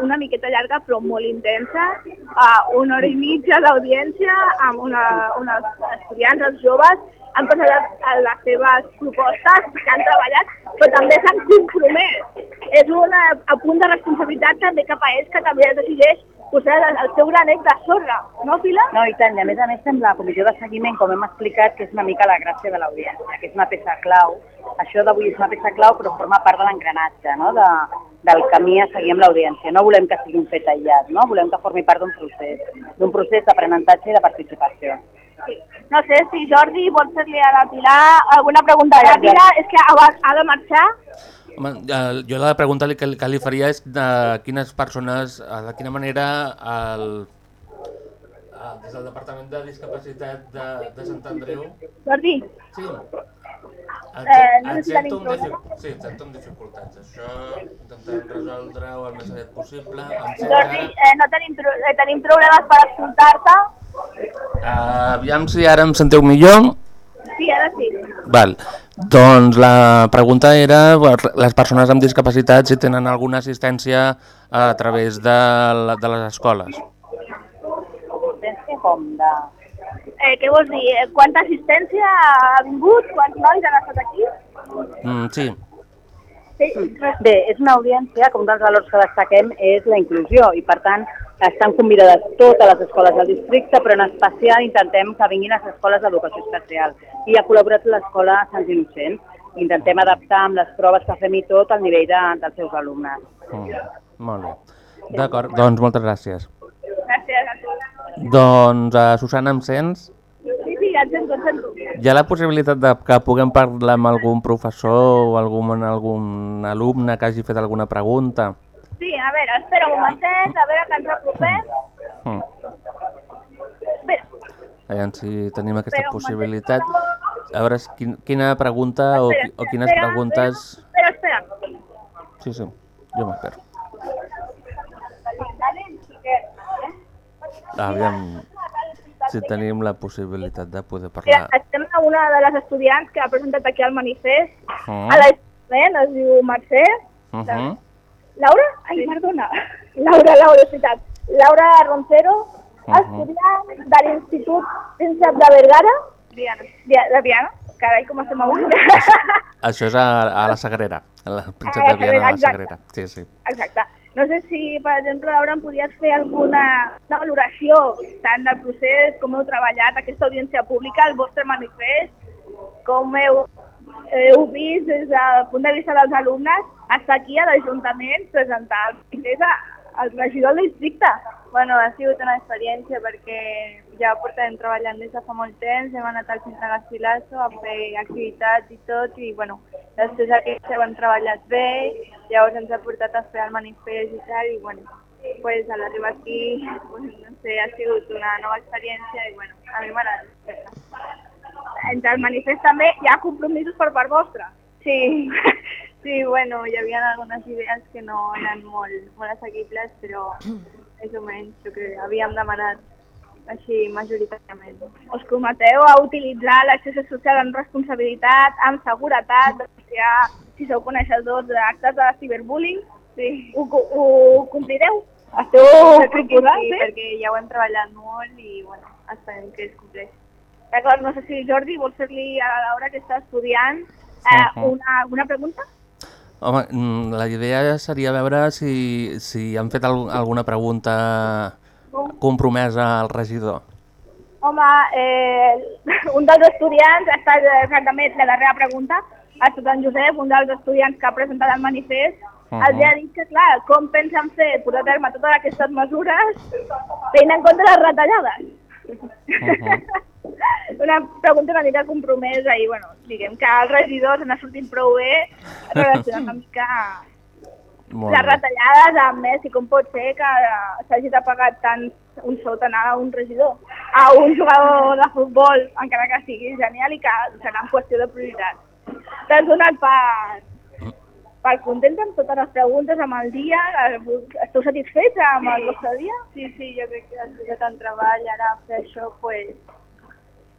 Speaker 8: una miqueta llarga però molt intensa, uh, una hora i mitja d'audiència amb una, una estudiants, els joves, han presentat les seves propostes que han treballat, però també s'han compromès. És un eh, apunt de responsabilitat també cap a ells que també es decideix posar el seu granet de sorra, no, Pilar?
Speaker 10: No, i tant, i a més a més amb la comissió de seguiment, com hem explicat, que és una mica la gràcia de l'audiència, que és una peça clau. Això d'avui és una peça clau, però forma part de l'engranatge, no? de, del camí a seguir amb l'audiència. No volem que sigui un fet aïllat, no? volem que formi part d'un procés, d'un procés d'aprenentatge i de participació.
Speaker 8: No sé si Jordi vol fer-li a la Pilar alguna pregunta ràpida, és que ha, ha de marxar.
Speaker 2: Home, eh, jo la pregunta que, li- que li faria és de quines persones, eh, de quina manera el, eh, des del Departament de Discapacitat de, de Sant Andreu
Speaker 8: Jordi,
Speaker 2: Sí.
Speaker 8: Eh, no sé si
Speaker 2: dific... Sí, excepte amb dificultats. Això intentem resoldre-ho el més aviat possible.
Speaker 8: Jordi,
Speaker 2: que...
Speaker 8: eh, no tenim, eh, tenim problemes per escoltar-te.
Speaker 2: Uh, aviam si ara em sentiu millor.
Speaker 8: Sí, ara sí.
Speaker 2: Val. Doncs la pregunta era les persones amb discapacitat si tenen alguna assistència a través de, la, de les escoles.
Speaker 10: Assistència com de...
Speaker 8: Eh, què vols dir? Eh, Quanta assistència ha vingut? Quants nois han estat aquí?
Speaker 2: Mm, sí.
Speaker 8: Sí.
Speaker 10: Bé, és una audiència que un dels valors que destaquem és la inclusió i, per tant, estan convidades totes les escoles del districte, però en especial intentem que vinguin les escoles d'educació especial. I ha col·laborat l'escola Sants Innocents. Intentem adaptar amb les proves que fem i tot al nivell de, dels seus alumnes.
Speaker 2: Mm, molt bé. D'acord, doncs moltes gràcies.
Speaker 8: Gràcies a tu.
Speaker 2: Doncs, uh, Susana, em sents?
Speaker 8: Sí, sí, ja et sento, et sento.
Speaker 2: Hi ha la possibilitat de que puguem parlar amb algun professor o algun, algun alumne que hagi fet alguna pregunta?
Speaker 8: Sí, a veure, espera un momentet, a veure que ens apropem.
Speaker 2: Mm.
Speaker 8: Espera,
Speaker 2: Aviam si tenim aquesta
Speaker 8: Espera
Speaker 2: possibilitat. A veure, quin, quina pregunta o, qui- o quines
Speaker 8: espera,
Speaker 2: preguntes...
Speaker 8: espera, espera.
Speaker 2: Sí, sí, jo m'espero. Aviam si tenim la possibilitat de poder
Speaker 8: Mira,
Speaker 2: parlar.
Speaker 8: estem a una de les estudiants que ha presentat aquí el manifest,
Speaker 2: Mm.
Speaker 8: a l'Ajuntament, es diu Mercè.
Speaker 2: Uh -huh.
Speaker 8: Laura? Ai, perdona. Laura, Laura, és veritat. Laura Roncero,
Speaker 2: Mhm.
Speaker 8: estudiant de l'Institut Príncep de Vergara. Diana. Dia- De Diana. Carai, com estem avui.
Speaker 2: Això és a, a la Sagrera, a la Princesa
Speaker 8: Ah,
Speaker 2: de Viana de la. Sagrera. Sí, sí.
Speaker 8: Exacte. No sé si, per exemple, Laura, em podries fer alguna una valoració tant del procés, com heu treballat aquesta audiència pública, el vostre manifest, com heu, heu vist des del punt de vista dels alumnes, estar aquí a l'Ajuntament presentar el manifest al regidor del districte.
Speaker 11: Bueno, ha sigut una experiència perquè ja portem treballant des de fa molt temps, hem anat al centre Garcilaso a fer activitats i tot, i bueno, després aquests ho hem treballat bé, llavors ens ha portat a fer el manifest i tal, i bueno, pues, a l'arribar aquí, pues, no sé, ha sigut una nova experiència i bueno, a mi m'agrada.
Speaker 8: Entre el manifest també hi ha compromisos per part vostra.
Speaker 11: Sí, sí, bueno, hi havia algunes idees que no eren molt, molt assequibles, però més o menys el que havíem demanat així majoritàriament.
Speaker 8: Us commeteu a utilitzar l'accés social amb responsabilitat, amb seguretat, denunciar, si sou coneixedors d'actes de ciberbullying, sí. ho, co- ho complireu? Esteu proposant,
Speaker 11: sí,
Speaker 8: sí?
Speaker 11: perquè ja ho hem treballat molt i bueno, esperem que es compleixi.
Speaker 8: D'acord, no sé si Jordi vol fer-li a la Laura que està estudiant eh, una, una pregunta?
Speaker 2: Home, mm, la idea seria veure si, si han fet al, alguna pregunta compromesa al regidor.
Speaker 8: Home, eh, un dels estudiants, ha estat exactament la darrera pregunta, ha estat en Josep, un dels estudiants que ha presentat el manifest,
Speaker 2: Mhm.
Speaker 8: els ha dit que, clar, com pensen fer, portar a terme totes aquestes mesures, tenint en compte les retallades. Una pregunta una mica compromesa i, bueno, diguem que els regidors han sortit prou bé relacionant una mica
Speaker 2: Molt
Speaker 8: les retallades amb més i com pot ser que s'hagi de pagar tant un sou tan a un regidor, a un jugador de futbol, encara que sigui genial i que serà en qüestió de prioritat. t'has donat per, per contents amb totes les preguntes, amb el dia? Eh, Esteu satisfets amb el vostre dia?
Speaker 11: Sí, sí, jo crec que has de tant treball, ara fer això, pues,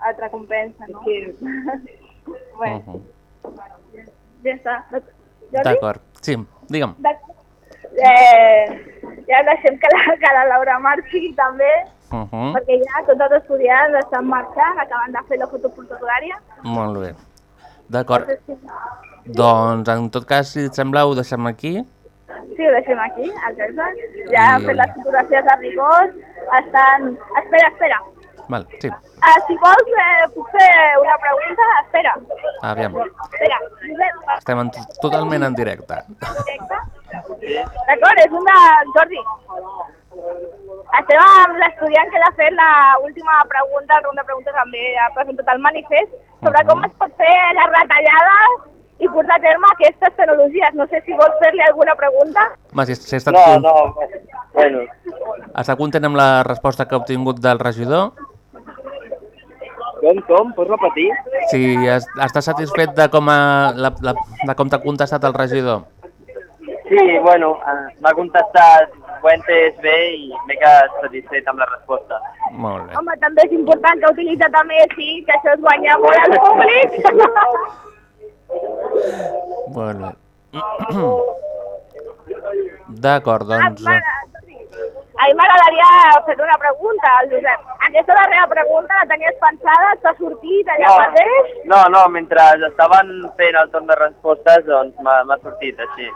Speaker 11: et recompensa, no? Sí. bueno,
Speaker 8: Ja està.
Speaker 2: D'acord. Sí, digue'm.
Speaker 8: Eh, ja deixem que la, que la Laura marxi també,
Speaker 2: Uh -huh.
Speaker 8: perquè ja tots els estudiants estan marxant, acaben de fer la fotoportuària.
Speaker 2: Molt bé. D'acord. Doncs, en tot cas, si et sembla, ho deixem aquí.
Speaker 8: Sí, ho deixem aquí, al César. Ja han
Speaker 2: I-
Speaker 8: fet les fotografies de rigor, estan... Espera, espera.
Speaker 2: Val, sí,
Speaker 8: Uh, si vols, eh, puc fer una pregunta? Espera.
Speaker 2: aviam.
Speaker 8: Espera.
Speaker 2: Estem en, totalment en directe.
Speaker 8: D'acord, és un de... Jordi. Estem amb l'estudiant que ha fet l'última pregunta, el round de preguntes també, ha presentat el manifest sobre com es pot fer les retallades i portar a terme aquestes tecnologies. No sé si vols fer-li alguna pregunta.
Speaker 2: Home, si, si estat,
Speaker 9: No, no, bueno,
Speaker 2: està content amb la resposta que ha obtingut del regidor?
Speaker 9: com, com? Pots repetir?
Speaker 2: Si es, està satisfet de com, ha, la, la, de com t'ha contestat el regidor?
Speaker 9: Sí, bueno, eh, m'ha contestat, ho he entès bé i m'he quedat satisfet amb la resposta.
Speaker 2: Molt bé.
Speaker 8: Home, també és important que utilitza també, sí, que això es guanya molt al públic.
Speaker 2: Bé. D'acord, doncs... eh,
Speaker 8: A mi m'agradaria fer una pregunta al Josep. Aquesta darrera pregunta la tenies pensada, t'ha sortit allà
Speaker 9: No.
Speaker 8: mateix?
Speaker 9: No, no, mentre estaven fent el torn de respostes, doncs m'ha sortit així.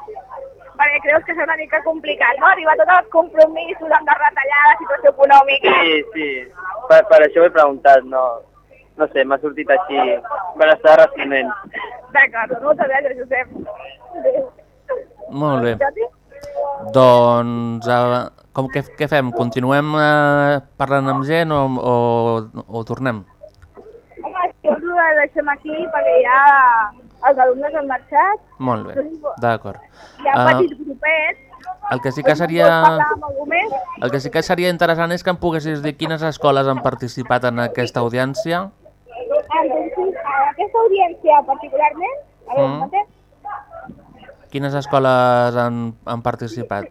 Speaker 8: Perquè creus que és una mica complicat, no? Arribar a tots els compromisos amb de retallar la situació econòmica.
Speaker 9: Sí, sí, per, per això ho he preguntat, no, no sé, m'ha sortit així quan estava responent.
Speaker 8: D'acord, moltes gràcies, Josep.
Speaker 2: Molt bé. Doncs, eh, com que, què fem? Continuem eh, parlant amb gent o, o, o tornem?
Speaker 8: Home, si ho deixem aquí perquè ja els alumnes han marxat.
Speaker 2: Molt bé, d'acord.
Speaker 8: Hi ha
Speaker 2: Ah,
Speaker 8: petits grupets.
Speaker 2: el que sí que seria... El que sí que seria interessant és que em poguessis dir quines escoles han participat en aquesta audiència.
Speaker 8: A aquesta audiència particularment, a veure,
Speaker 2: Mm. Quines escoles han, han participat?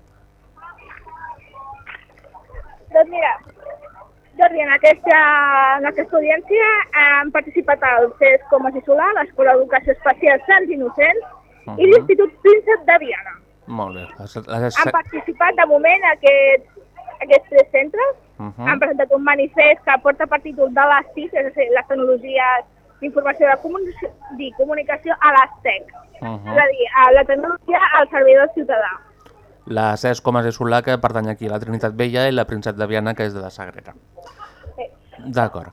Speaker 8: Doncs mira, Jordi, en aquesta, en aquesta audiència han participat el CES Comas i Solà, l'Escola d'Educació Especial Sants Innocents
Speaker 2: Uh
Speaker 8: i l'Institut Príncep de Viana.
Speaker 2: Molt bé. Les, les,
Speaker 8: Han participat de moment aquests, aquests tres centres.
Speaker 2: uh
Speaker 8: Han presentat un manifest que porta per títol de les TIC, és a dir, les tecnologies d'informació de comunicació, comunicació a les TEC.
Speaker 2: uh
Speaker 8: És a dir, a la tecnologia al servei del ciutadà.
Speaker 2: La CES Comas de Solà, que pertany aquí a la Trinitat Vella, i la Príncep de Viana, que és de la Sagrera.
Speaker 8: Sí.
Speaker 2: D'acord.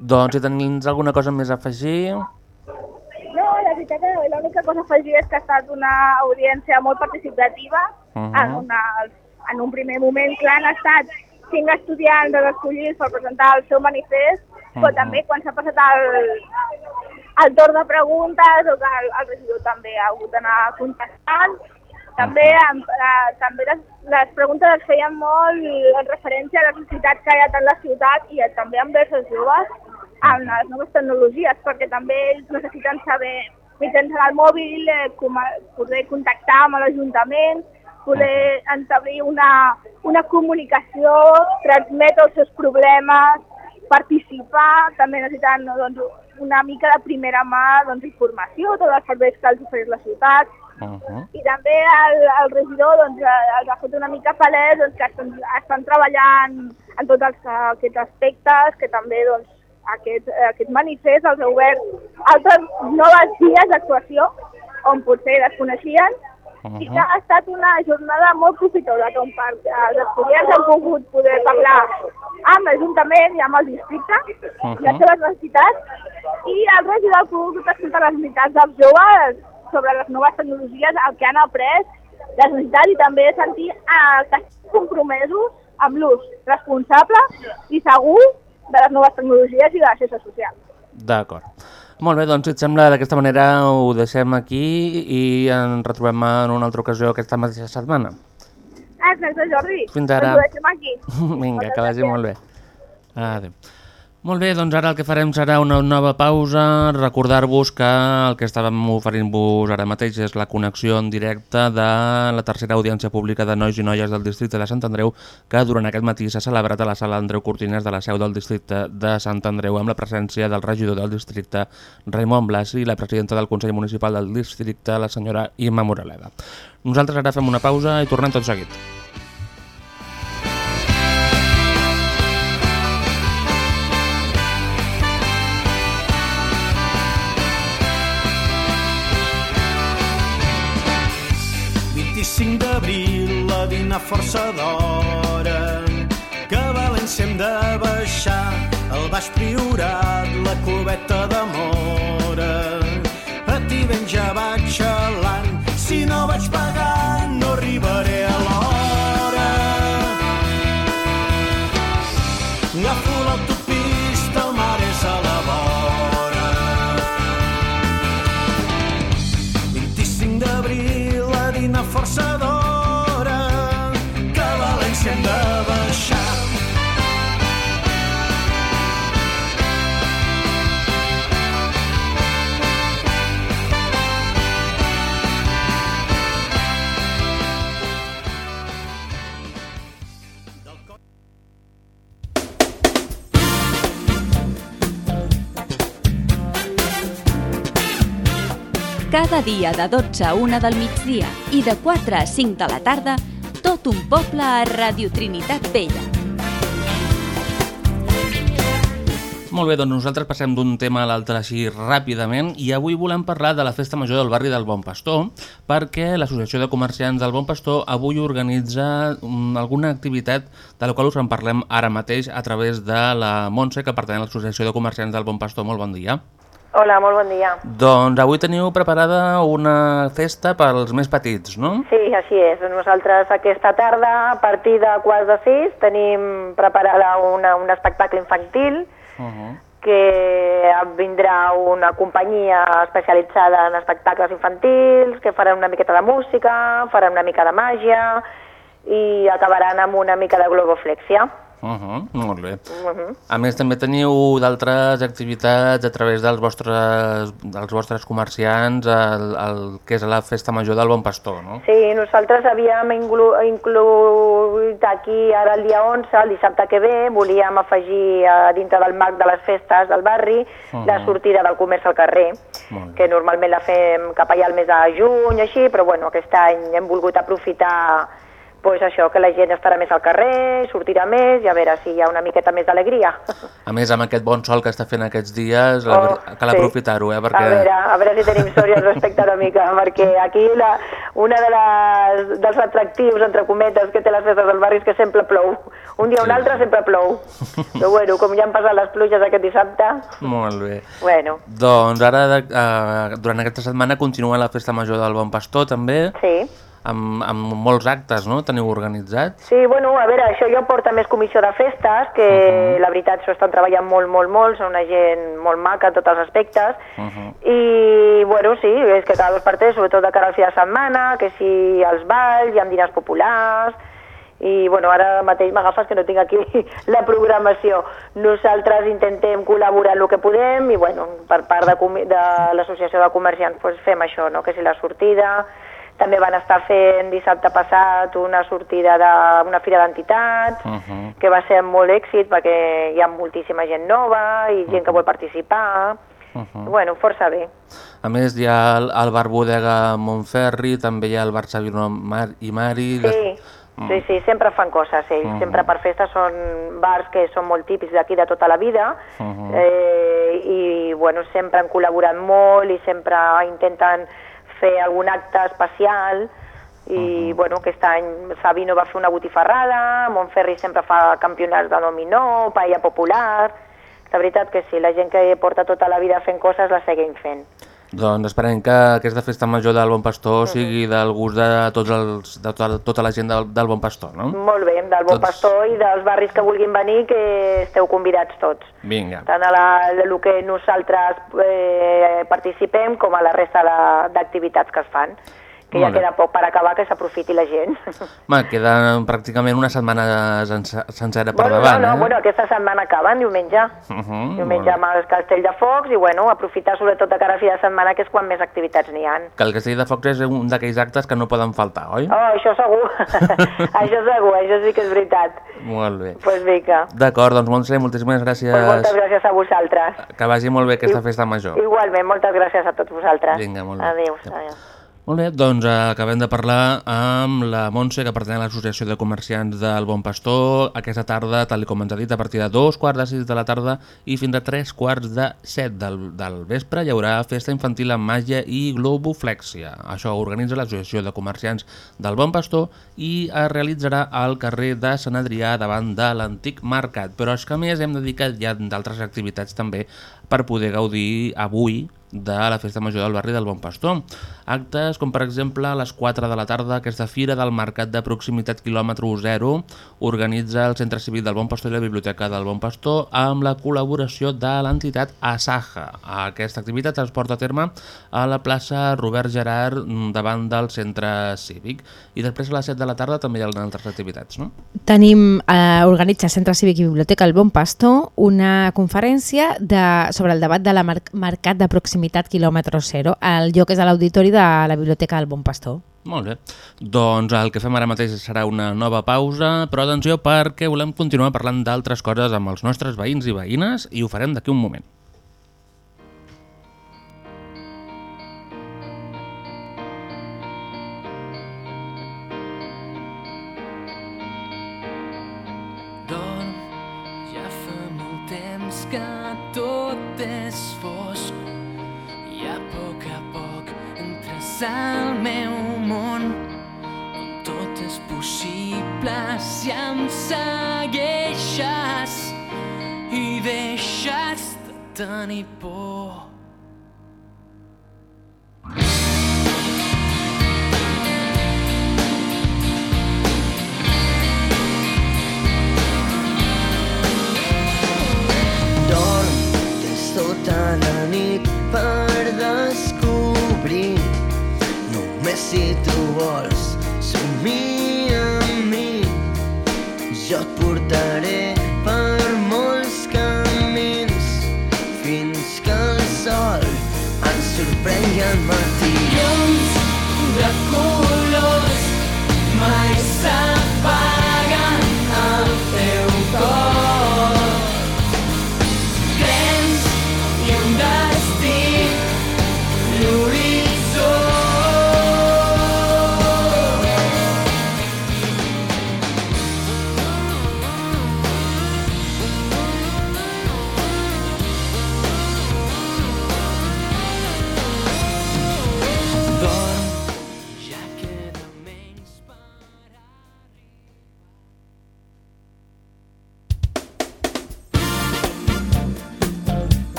Speaker 2: Doncs si tens alguna cosa més a afegir...
Speaker 8: No, la veritat que l'única cosa a afegir és que ha estat una audiència molt participativa.
Speaker 2: Mhm.
Speaker 8: en, una, en un primer moment, clar, han estat cinc estudiants escollits per presentar el seu manifest, però també quan s'ha passat el, el torn de preguntes o que el, el regidor també ha hagut d'anar contestant, també, eh, també les, les preguntes es feien molt en referència a les necessitats que hi ha tant la ciutat i també envers els joves amb les noves tecnologies, perquè també ells necessiten saber mitjançant el mòbil eh, com, poder contactar amb l'Ajuntament, poder establir una, una comunicació, transmetre els seus problemes, participar, també necessiten no, doncs, una mica de primera mà doncs, informació, tots els serveis que els ofereix la ciutat,
Speaker 2: Uh -huh.
Speaker 8: i també el, el regidor doncs, els ha fet una mica palès doncs, que estan, estan treballant en tots els, aquests aspectes, que també doncs, aquest, aquest manifest els ha obert altres noves vies d'actuació on potser desconeixien i que ha estat una jornada molt profitosa on per, els estudiants han pogut poder parlar amb l'Ajuntament i amb el districte
Speaker 2: Mhm.
Speaker 8: les seves necessitats i el regidor ha pogut escoltar les necessitats dels joves sobre les noves tecnologies, el que han après, les necessitats i també sentir eh, que estan compromesos amb l'ús responsable i segur de les noves tecnologies i de la xarxa social.
Speaker 2: D'acord. Molt bé, doncs si et sembla, d'aquesta manera ho deixem aquí i ens retrobem en una altra ocasió aquesta mateixa setmana.
Speaker 8: Exacte, Jordi.
Speaker 2: Fins ara.
Speaker 8: Ens ho deixem aquí.
Speaker 2: Vinga, que vagi molt bé. Adéu. Molt bé, doncs ara el que farem serà una nova pausa, recordar-vos que el que estàvem oferint-vos ara mateix és la connexió en directe de la tercera audiència pública de nois i noies del districte de Sant Andreu que durant aquest matí s'ha celebrat a la sala Andreu Cortines de la seu del districte de Sant Andreu amb la presència del regidor del districte Raimon Blasi i la presidenta del Consell Municipal del districte, la senyora Imma Moraleda. Nosaltres ara fem una pausa i tornem tot seguit.
Speaker 12: D'abril a dinar força d'hora que a València hem de baixar. El baix priorat, la cubeta de
Speaker 5: Cada dia de 12 a 1 del migdia i de 4 a 5 de la tarda, tot un poble a Radio Trinitat Vella.
Speaker 2: Molt bé, doncs nosaltres passem d'un tema a l'altre així ràpidament i avui volem parlar de la Festa Major del barri del Bon Pastor perquè l'Associació de Comerciants del Bon Pastor avui organitza mm, alguna activitat de la qual us en parlem ara mateix a través de la Montse, que pertany a l'Associació de Comerciants del Bon Pastor. Molt bon dia.
Speaker 13: Hola, molt bon dia.
Speaker 2: Doncs avui teniu preparada una festa pels més petits, no?
Speaker 13: Sí, així és. Nosaltres aquesta tarda, a partir de quarts de sis, tenim preparada una, un espectacle infantil
Speaker 2: Uh -huh.
Speaker 13: que vindrà una companyia especialitzada en espectacles infantils, que farà una miqueta de música, farà una mica de màgia i acabaran amb una mica de globoflexia.
Speaker 2: Uh -huh. Molt bé.
Speaker 13: Uh -huh.
Speaker 2: A més, també teniu d'altres activitats a través dels vostres, dels vostres comerciants, el, el, que és la Festa Major del Bon Pastor, no?
Speaker 13: Sí, nosaltres havíem inclu incluït aquí ara el dia 11, el dissabte que ve, volíem afegir a dintre del marc de les festes del barri
Speaker 2: Mhm.
Speaker 13: la sortida del comerç al carrer, que normalment la fem cap allà al mes de juny, així, però bueno, aquest any hem volgut aprofitar pues això, que la gent estarà més al carrer, sortirà més i a veure si hi ha una miqueta més d'alegria.
Speaker 2: A més, amb aquest bon sol que està fent aquests dies,
Speaker 13: Oh,
Speaker 2: cal
Speaker 13: sí.
Speaker 2: aprofitar-ho, eh?
Speaker 13: A
Speaker 2: Perquè...
Speaker 13: veure, a veure si tenim sort i ens respecta una mica, perquè aquí la, una de les, dels atractius, entre cometes, que té les festes del barri és que sempre plou. Un dia o un altre sempre plou. Però bueno, com ja han passat les pluges aquest dissabte,
Speaker 2: Molt bé.
Speaker 13: bueno,
Speaker 2: Doncs ara, eh, durant aquesta setmana, continua la Festa Major del Bon Pastor, també,
Speaker 13: sí.
Speaker 2: Amb, amb molts actes, no?, teniu organitzats.
Speaker 13: Sí, bueno, a veure, això jo porta més comissió de festes, que la veritat s'ho estan treballant molt, molt, molt, són una gent molt maca en tots els aspectes,
Speaker 2: Uh -huh.
Speaker 13: I, bueno, sí, és que cada dos per tres, sobretot de cara al fi de setmana, que si els balls, hi ha dinars populars, i, bueno, ara mateix m'agafes que no tinc aquí la programació. Nosaltres intentem col·laborar el que podem i, bueno, per part de, de l'Associació de Comerciants doncs fem això, no?, que si la sortida... També van estar fent dissabte passat una sortida d'una fira d'entitats,
Speaker 2: Uh -huh.
Speaker 13: que va ser molt èxit perquè hi ha moltíssima gent nova i gent que vol participar.
Speaker 2: Uh -huh.
Speaker 13: Bueno, força bé.
Speaker 2: A més, hi ha el, el bar Bodega Montferri, també hi ha el bar Sabino Mar i Mari...
Speaker 13: Sí, sí, sí, sempre fan coses ells.
Speaker 2: Mhm.
Speaker 13: Sempre per festes són bars que són molt típics d'aquí de tota la vida
Speaker 2: Mhm.
Speaker 13: eh, i bueno, sempre han col·laborat molt i sempre intenten fer algun acte especial i bueno, aquest any Sabino va fer una botifarrada, Montferri sempre fa campionats de dominó, paella popular... La veritat que sí, la gent que porta tota la vida fent coses la seguim fent.
Speaker 2: Doncs esperem que aquesta festa major del Bon Pastor sigui del gust de, tots els, de tota, tota la gent del, del Bon Pastor, no?
Speaker 13: Molt bé, del Bon
Speaker 2: Tots-
Speaker 13: Pastor i dels barris que vulguin venir, que esteu convidats tots.
Speaker 2: Vinga.
Speaker 13: tant a la, el que nosaltres eh, participem com a la resta de- d'activitats que es fan. Que ja queda poc per acabar, que s'aprofiti la gent.
Speaker 2: Va, queda pràcticament una setmana sencera per
Speaker 13: bueno,
Speaker 2: davant,
Speaker 13: no, no,
Speaker 2: eh?
Speaker 13: bueno, aquesta setmana acaben, diumenge.
Speaker 2: Uh -huh,
Speaker 13: Diumenge amb el castell de focs i, bueno, aprofitar sobretot de cara a fi de setmana, que és quan més activitats n'hi ha.
Speaker 2: Que el Castell de Focs és un d'aquells actes que no poden faltar, oi?
Speaker 13: Oh, això segur. això segur, això sí que és veritat.
Speaker 2: Molt bé.
Speaker 13: Doncs pues vinga.
Speaker 2: D'acord, doncs Montse, moltíssimes gràcies.
Speaker 13: Pues moltes gràcies a vosaltres.
Speaker 2: Que vagi molt bé aquesta festa major.
Speaker 13: Igualment, moltes gràcies a tots vosaltres.
Speaker 2: Vinga, molt bé.
Speaker 13: Adéu. adéu.
Speaker 2: Molt bé, doncs eh, acabem de parlar amb la Montse, que pertany a l'Associació de Comerciants del Bon Pastor. Aquesta tarda, tal com ens ha dit, a partir de dos quarts de sis de la tarda i fins a tres quarts de set del, del vespre hi haurà festa infantil amb màgia i globoflexia. Això organitza l'Associació de Comerciants del Bon Pastor i es realitzarà al carrer de Sant Adrià davant de l'antic mercat. Però és que a més hem de dir que hi ha d'altres activitats també per poder gaudir avui de la Festa Major del barri del Bon Pastor. Actes com per exemple a les 4 de la tarda aquesta fira del Mercat de Proximitat quilòmetre 0 organitza el Centre Cívic del Bon Pastor i la Biblioteca del Bon Pastor amb la col·laboració de l'entitat Asaja. Aquesta activitat es porta a terme a la plaça Robert Gerard mm, davant del Centre Cívic i després a les 7 de la tarda també hi ha altres activitats, no?
Speaker 1: Tenim, eh, organitza Centre Cívic i Biblioteca El Bon Pastor una conferència de, sobre el debat de la Mercat de Proximitat quilòmetre zero. El lloc és a l'auditori de la Biblioteca del Bon Pastor.
Speaker 2: Molt bé. Doncs el que fem ara mateix serà una nova pausa, però atenció perquè volem continuar parlant d'altres coses amb els nostres veïns i veïnes i ho farem d'aquí un moment.
Speaker 3: Al meu món tot és possible si em segueixes i deixes de tenir por.
Speaker 4: Dorm, tens tota la nit per si tu vols, somia amb mi. Jo et portaré per molts camins fins que el sol ens sorprengui al matí.
Speaker 3: Llums de colors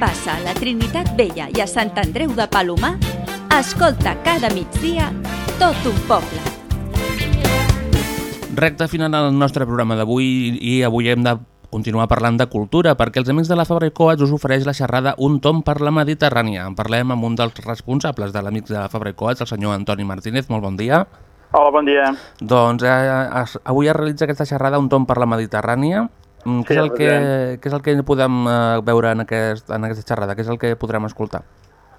Speaker 5: passa a la Trinitat Vella i a Sant Andreu de Palomar, escolta cada migdia tot un poble.
Speaker 2: Recte final al nostre programa d'avui i avui hem de continuar parlant de cultura perquè els amics de la Fabra i Coats us ofereix la xerrada Un tom per la Mediterrània. En parlem amb un dels responsables de l'amics de la Fabra i Coats, el senyor Antoni Martínez. Molt bon dia.
Speaker 14: Hola, bon dia.
Speaker 2: Doncs eh, avui es realitza aquesta xerrada Un tom per la Mediterrània. Mm, Què,
Speaker 14: Sí,
Speaker 2: és el que, què és el que podem eh, veure en, aquest, en aquesta xerrada? Què és el que podrem escoltar?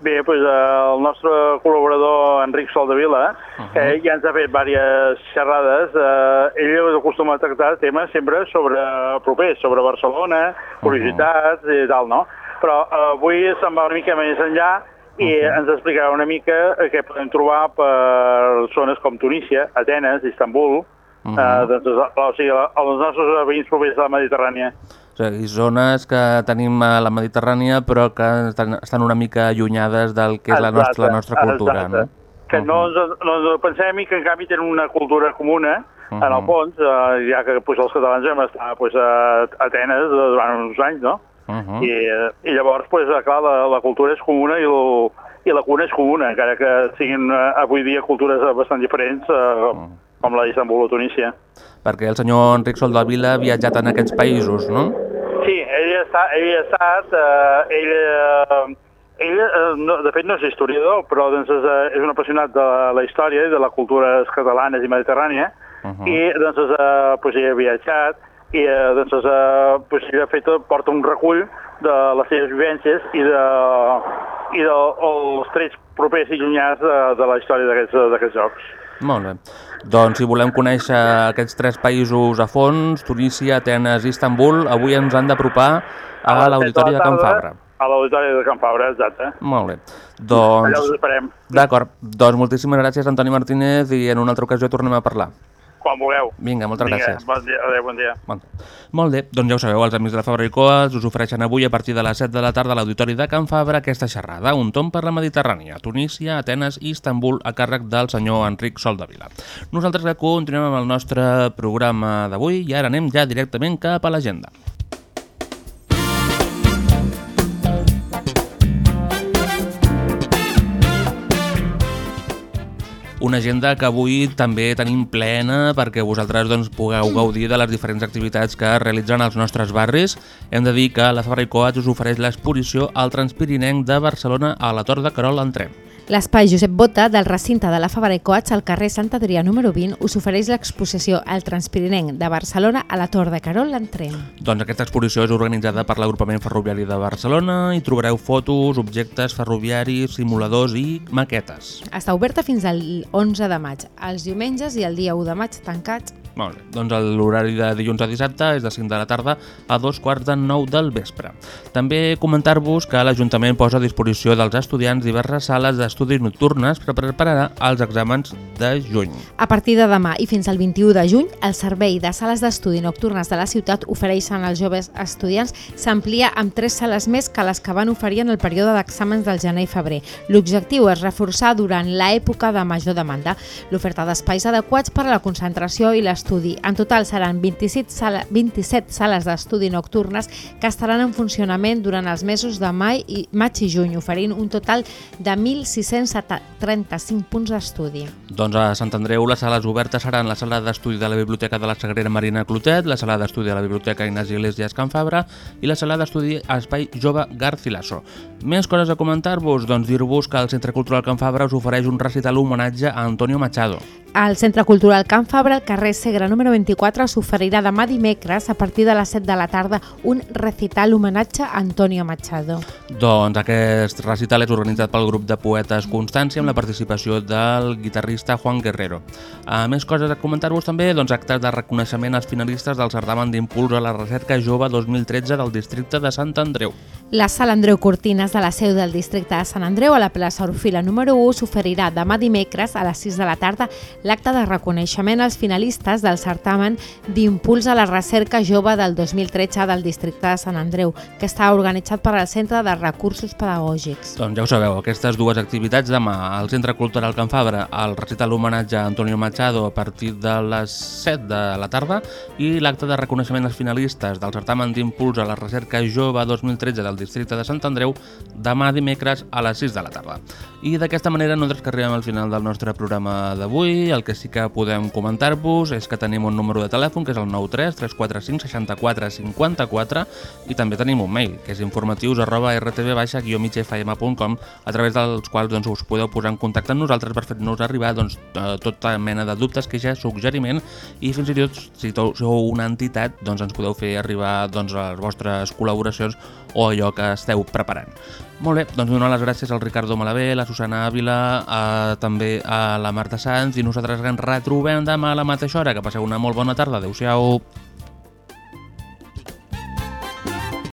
Speaker 14: Bé, doncs, eh, el nostre col·laborador Enric Soldevila uh -huh. eh, ja ens ha fet diverses xerrades. Eh, ell acostuma a tractar temes sempre sobre propers, sobre Barcelona, curiositats i tal, no? Però eh, avui se'n va una mica més enllà i uh -huh. ens explicarà una mica eh, què podem trobar per zones com Tunísia, Atenes, Istanbul, uh -huh. eh, doncs, o sigui, els nostres veïns propers de la Mediterrània.
Speaker 2: O sigui, zones que tenim a la Mediterrània però que estan, estan una mica allunyades del que és la nostra, la nostra cultura,
Speaker 14: exacte.
Speaker 2: no?
Speaker 14: Que no, ens, no ens pensem i que en canvi tenen una cultura comuna, uh -huh. en el fons, eh, ja que pues, els catalans vam estar pues, a Atenes durant uns anys, no?
Speaker 2: Uh -huh.
Speaker 14: I, eh, I llavors, pues, eh, clar, la, la cultura és comuna i, el, i la cuna és comuna, encara que siguin eh, avui dia cultures bastant diferents, eh, com la d'Istanbul o Tunísia.
Speaker 2: Perquè el senyor Enric Soldavila ha viatjat en aquests països, no?
Speaker 14: Sí, ell ell, està, ell ha estat, eh, ell, eh, ell eh, no, de fet no és historiador, però doncs, és, eh, és un apassionat de la història i de les cultures catalanes i mediterrània, uh -huh. i doncs, eh, pues, ell ha viatjat, i eh, doncs, eh, pues, ell ha fet, porta un recull de les seves vivències i de, i dels de, trets propers i llunyans de, de la història d'aquests jocs.
Speaker 2: Molt bé. Doncs si volem conèixer aquests tres països a fons, Tunísia, Atenes i Istanbul, avui ens han d'apropar a l'Auditori de Can Fabra.
Speaker 14: A l'Auditori de Can Fabra, exacte.
Speaker 2: Molt bé. Doncs...
Speaker 14: Allà us esperem.
Speaker 2: D'acord. Doncs moltíssimes gràcies, Antoni Martínez, i en una altra ocasió tornem a parlar.
Speaker 14: Quan vulgueu.
Speaker 2: Vinga, moltes
Speaker 14: Vinga,
Speaker 2: gràcies.
Speaker 14: Bon dia, adéu, bon dia.
Speaker 2: Bon. Molt bé, doncs ja ho sabeu, els amics de la Fabra i Coats us ofereixen avui a partir de les 7 de la tarda a l'Auditori de Can Fabra aquesta xerrada, un tom per la Mediterrània, Tunísia, Atenes i Istanbul a càrrec del senyor Enric Soldavila. Nosaltres que continuem amb el nostre programa d'avui i ara anem ja directament cap a l'agenda. Una agenda que avui també tenim plena perquè vosaltres doncs, pugueu gaudir de les diferents activitats que es realitzen als nostres barris. Hem de dir que la Fabra i Coats us ofereix l'exposició al Transpirinenc de Barcelona a la Tor de Carol Entrem.
Speaker 1: L'espai Josep Bota del recinte de la Fabra i Coats al carrer Sant Adrià número 20 us ofereix l'exposició al Transpirinenc de Barcelona a la Tor de Carol l'Entrem.
Speaker 2: Doncs aquesta exposició és organitzada per l'Agrupament Ferroviari de Barcelona i trobareu fotos, objectes ferroviaris, simuladors i maquetes.
Speaker 1: Està oberta fins al 11 de maig, els diumenges i el dia 1 de maig tancats
Speaker 2: molt bé, doncs l'horari de dilluns a dissabte és de 5 de la tarda a dos quarts de 9 del vespre. També comentar-vos que l'Ajuntament posa a disposició dels estudiants diverses sales d'estudis nocturnes per preparar els exàmens de juny.
Speaker 1: A partir de demà i fins al 21 de juny, el servei de sales d'estudi nocturnes de la ciutat ofereixen als joves estudiants s'amplia amb tres sales més que les que van oferir en el període d'exàmens del gener i febrer. L'objectiu és reforçar durant l'època de major demanda l'oferta d'espais adequats per a la concentració i l'estudi estudi. En total seran 27, sala, 27 sales d'estudi nocturnes que estaran en funcionament durant els mesos de mai i, maig i juny, oferint un total de 1.635 punts d'estudi.
Speaker 2: Doncs a Sant Andreu les sales obertes seran la sala d'estudi de la Biblioteca de la Sagrera Marina Clotet, la sala d'estudi de la Biblioteca Ignasi Iglesias Can Fabra i la sala d'estudi Espai Jove Garcilaso. Més coses a comentar-vos? Doncs dir-vos que el Centre Cultural Can Fabra us ofereix un recital homenatge a Antonio Machado.
Speaker 1: Al Centre Cultural Can Fabra, al carrer Segre número 24, s'oferirà demà dimecres a partir de les 7 de la tarda un recital homenatge a Antonio Machado.
Speaker 2: Doncs aquest recital és organitzat pel grup de poetes Constància amb la participació del guitarrista Juan Guerrero. A més coses a comentar-vos també, doncs actes de reconeixement als finalistes del certamen d'impuls a la recerca jove 2013 del districte de Sant Andreu.
Speaker 1: La sala Andreu Cortines de la seu del districte de Sant Andreu a la plaça Orfila número 1 s'oferirà demà dimecres a les 6 de la tarda l'acte de reconeixement als finalistes del certamen d'impuls a la recerca jove del 2013 del districte de Sant Andreu, que està organitzat per al Centre de Recursos Pedagògics.
Speaker 2: Doncs ja ho sabeu, aquestes dues activitats demà al Centre Cultural Can Fabra, el recital homenatge a Antonio Machado a partir de les 7 de la tarda i l'acte de reconeixement als finalistes del certamen d'impuls a la recerca jove 2013 del districte de Sant Andreu demà dimecres a les 6 de la tarda. I d'aquesta manera nosaltres que arribem al final del nostre programa d'avui. El que sí que podem comentar-vos és que tenim un número de telèfon que és el 93 345 64 54 i també tenim un mail que és informatius arroba rtv-migfm.com a través dels quals doncs, us podeu posar en contacte amb nosaltres per fer-nos arribar doncs, tota mena de dubtes, queixes, suggeriment i fins i tot si sou una entitat doncs, ens podeu fer arribar doncs, les vostres col·laboracions o allò que esteu preparant. Molt bé, doncs donar les gràcies al Ricardo Malavé, la Susana Ávila, a, també a la Marta Sanz i nosaltres ens retrobem demà a la mateixa hora. Que passeu una molt bona tarda. Adéu-siau.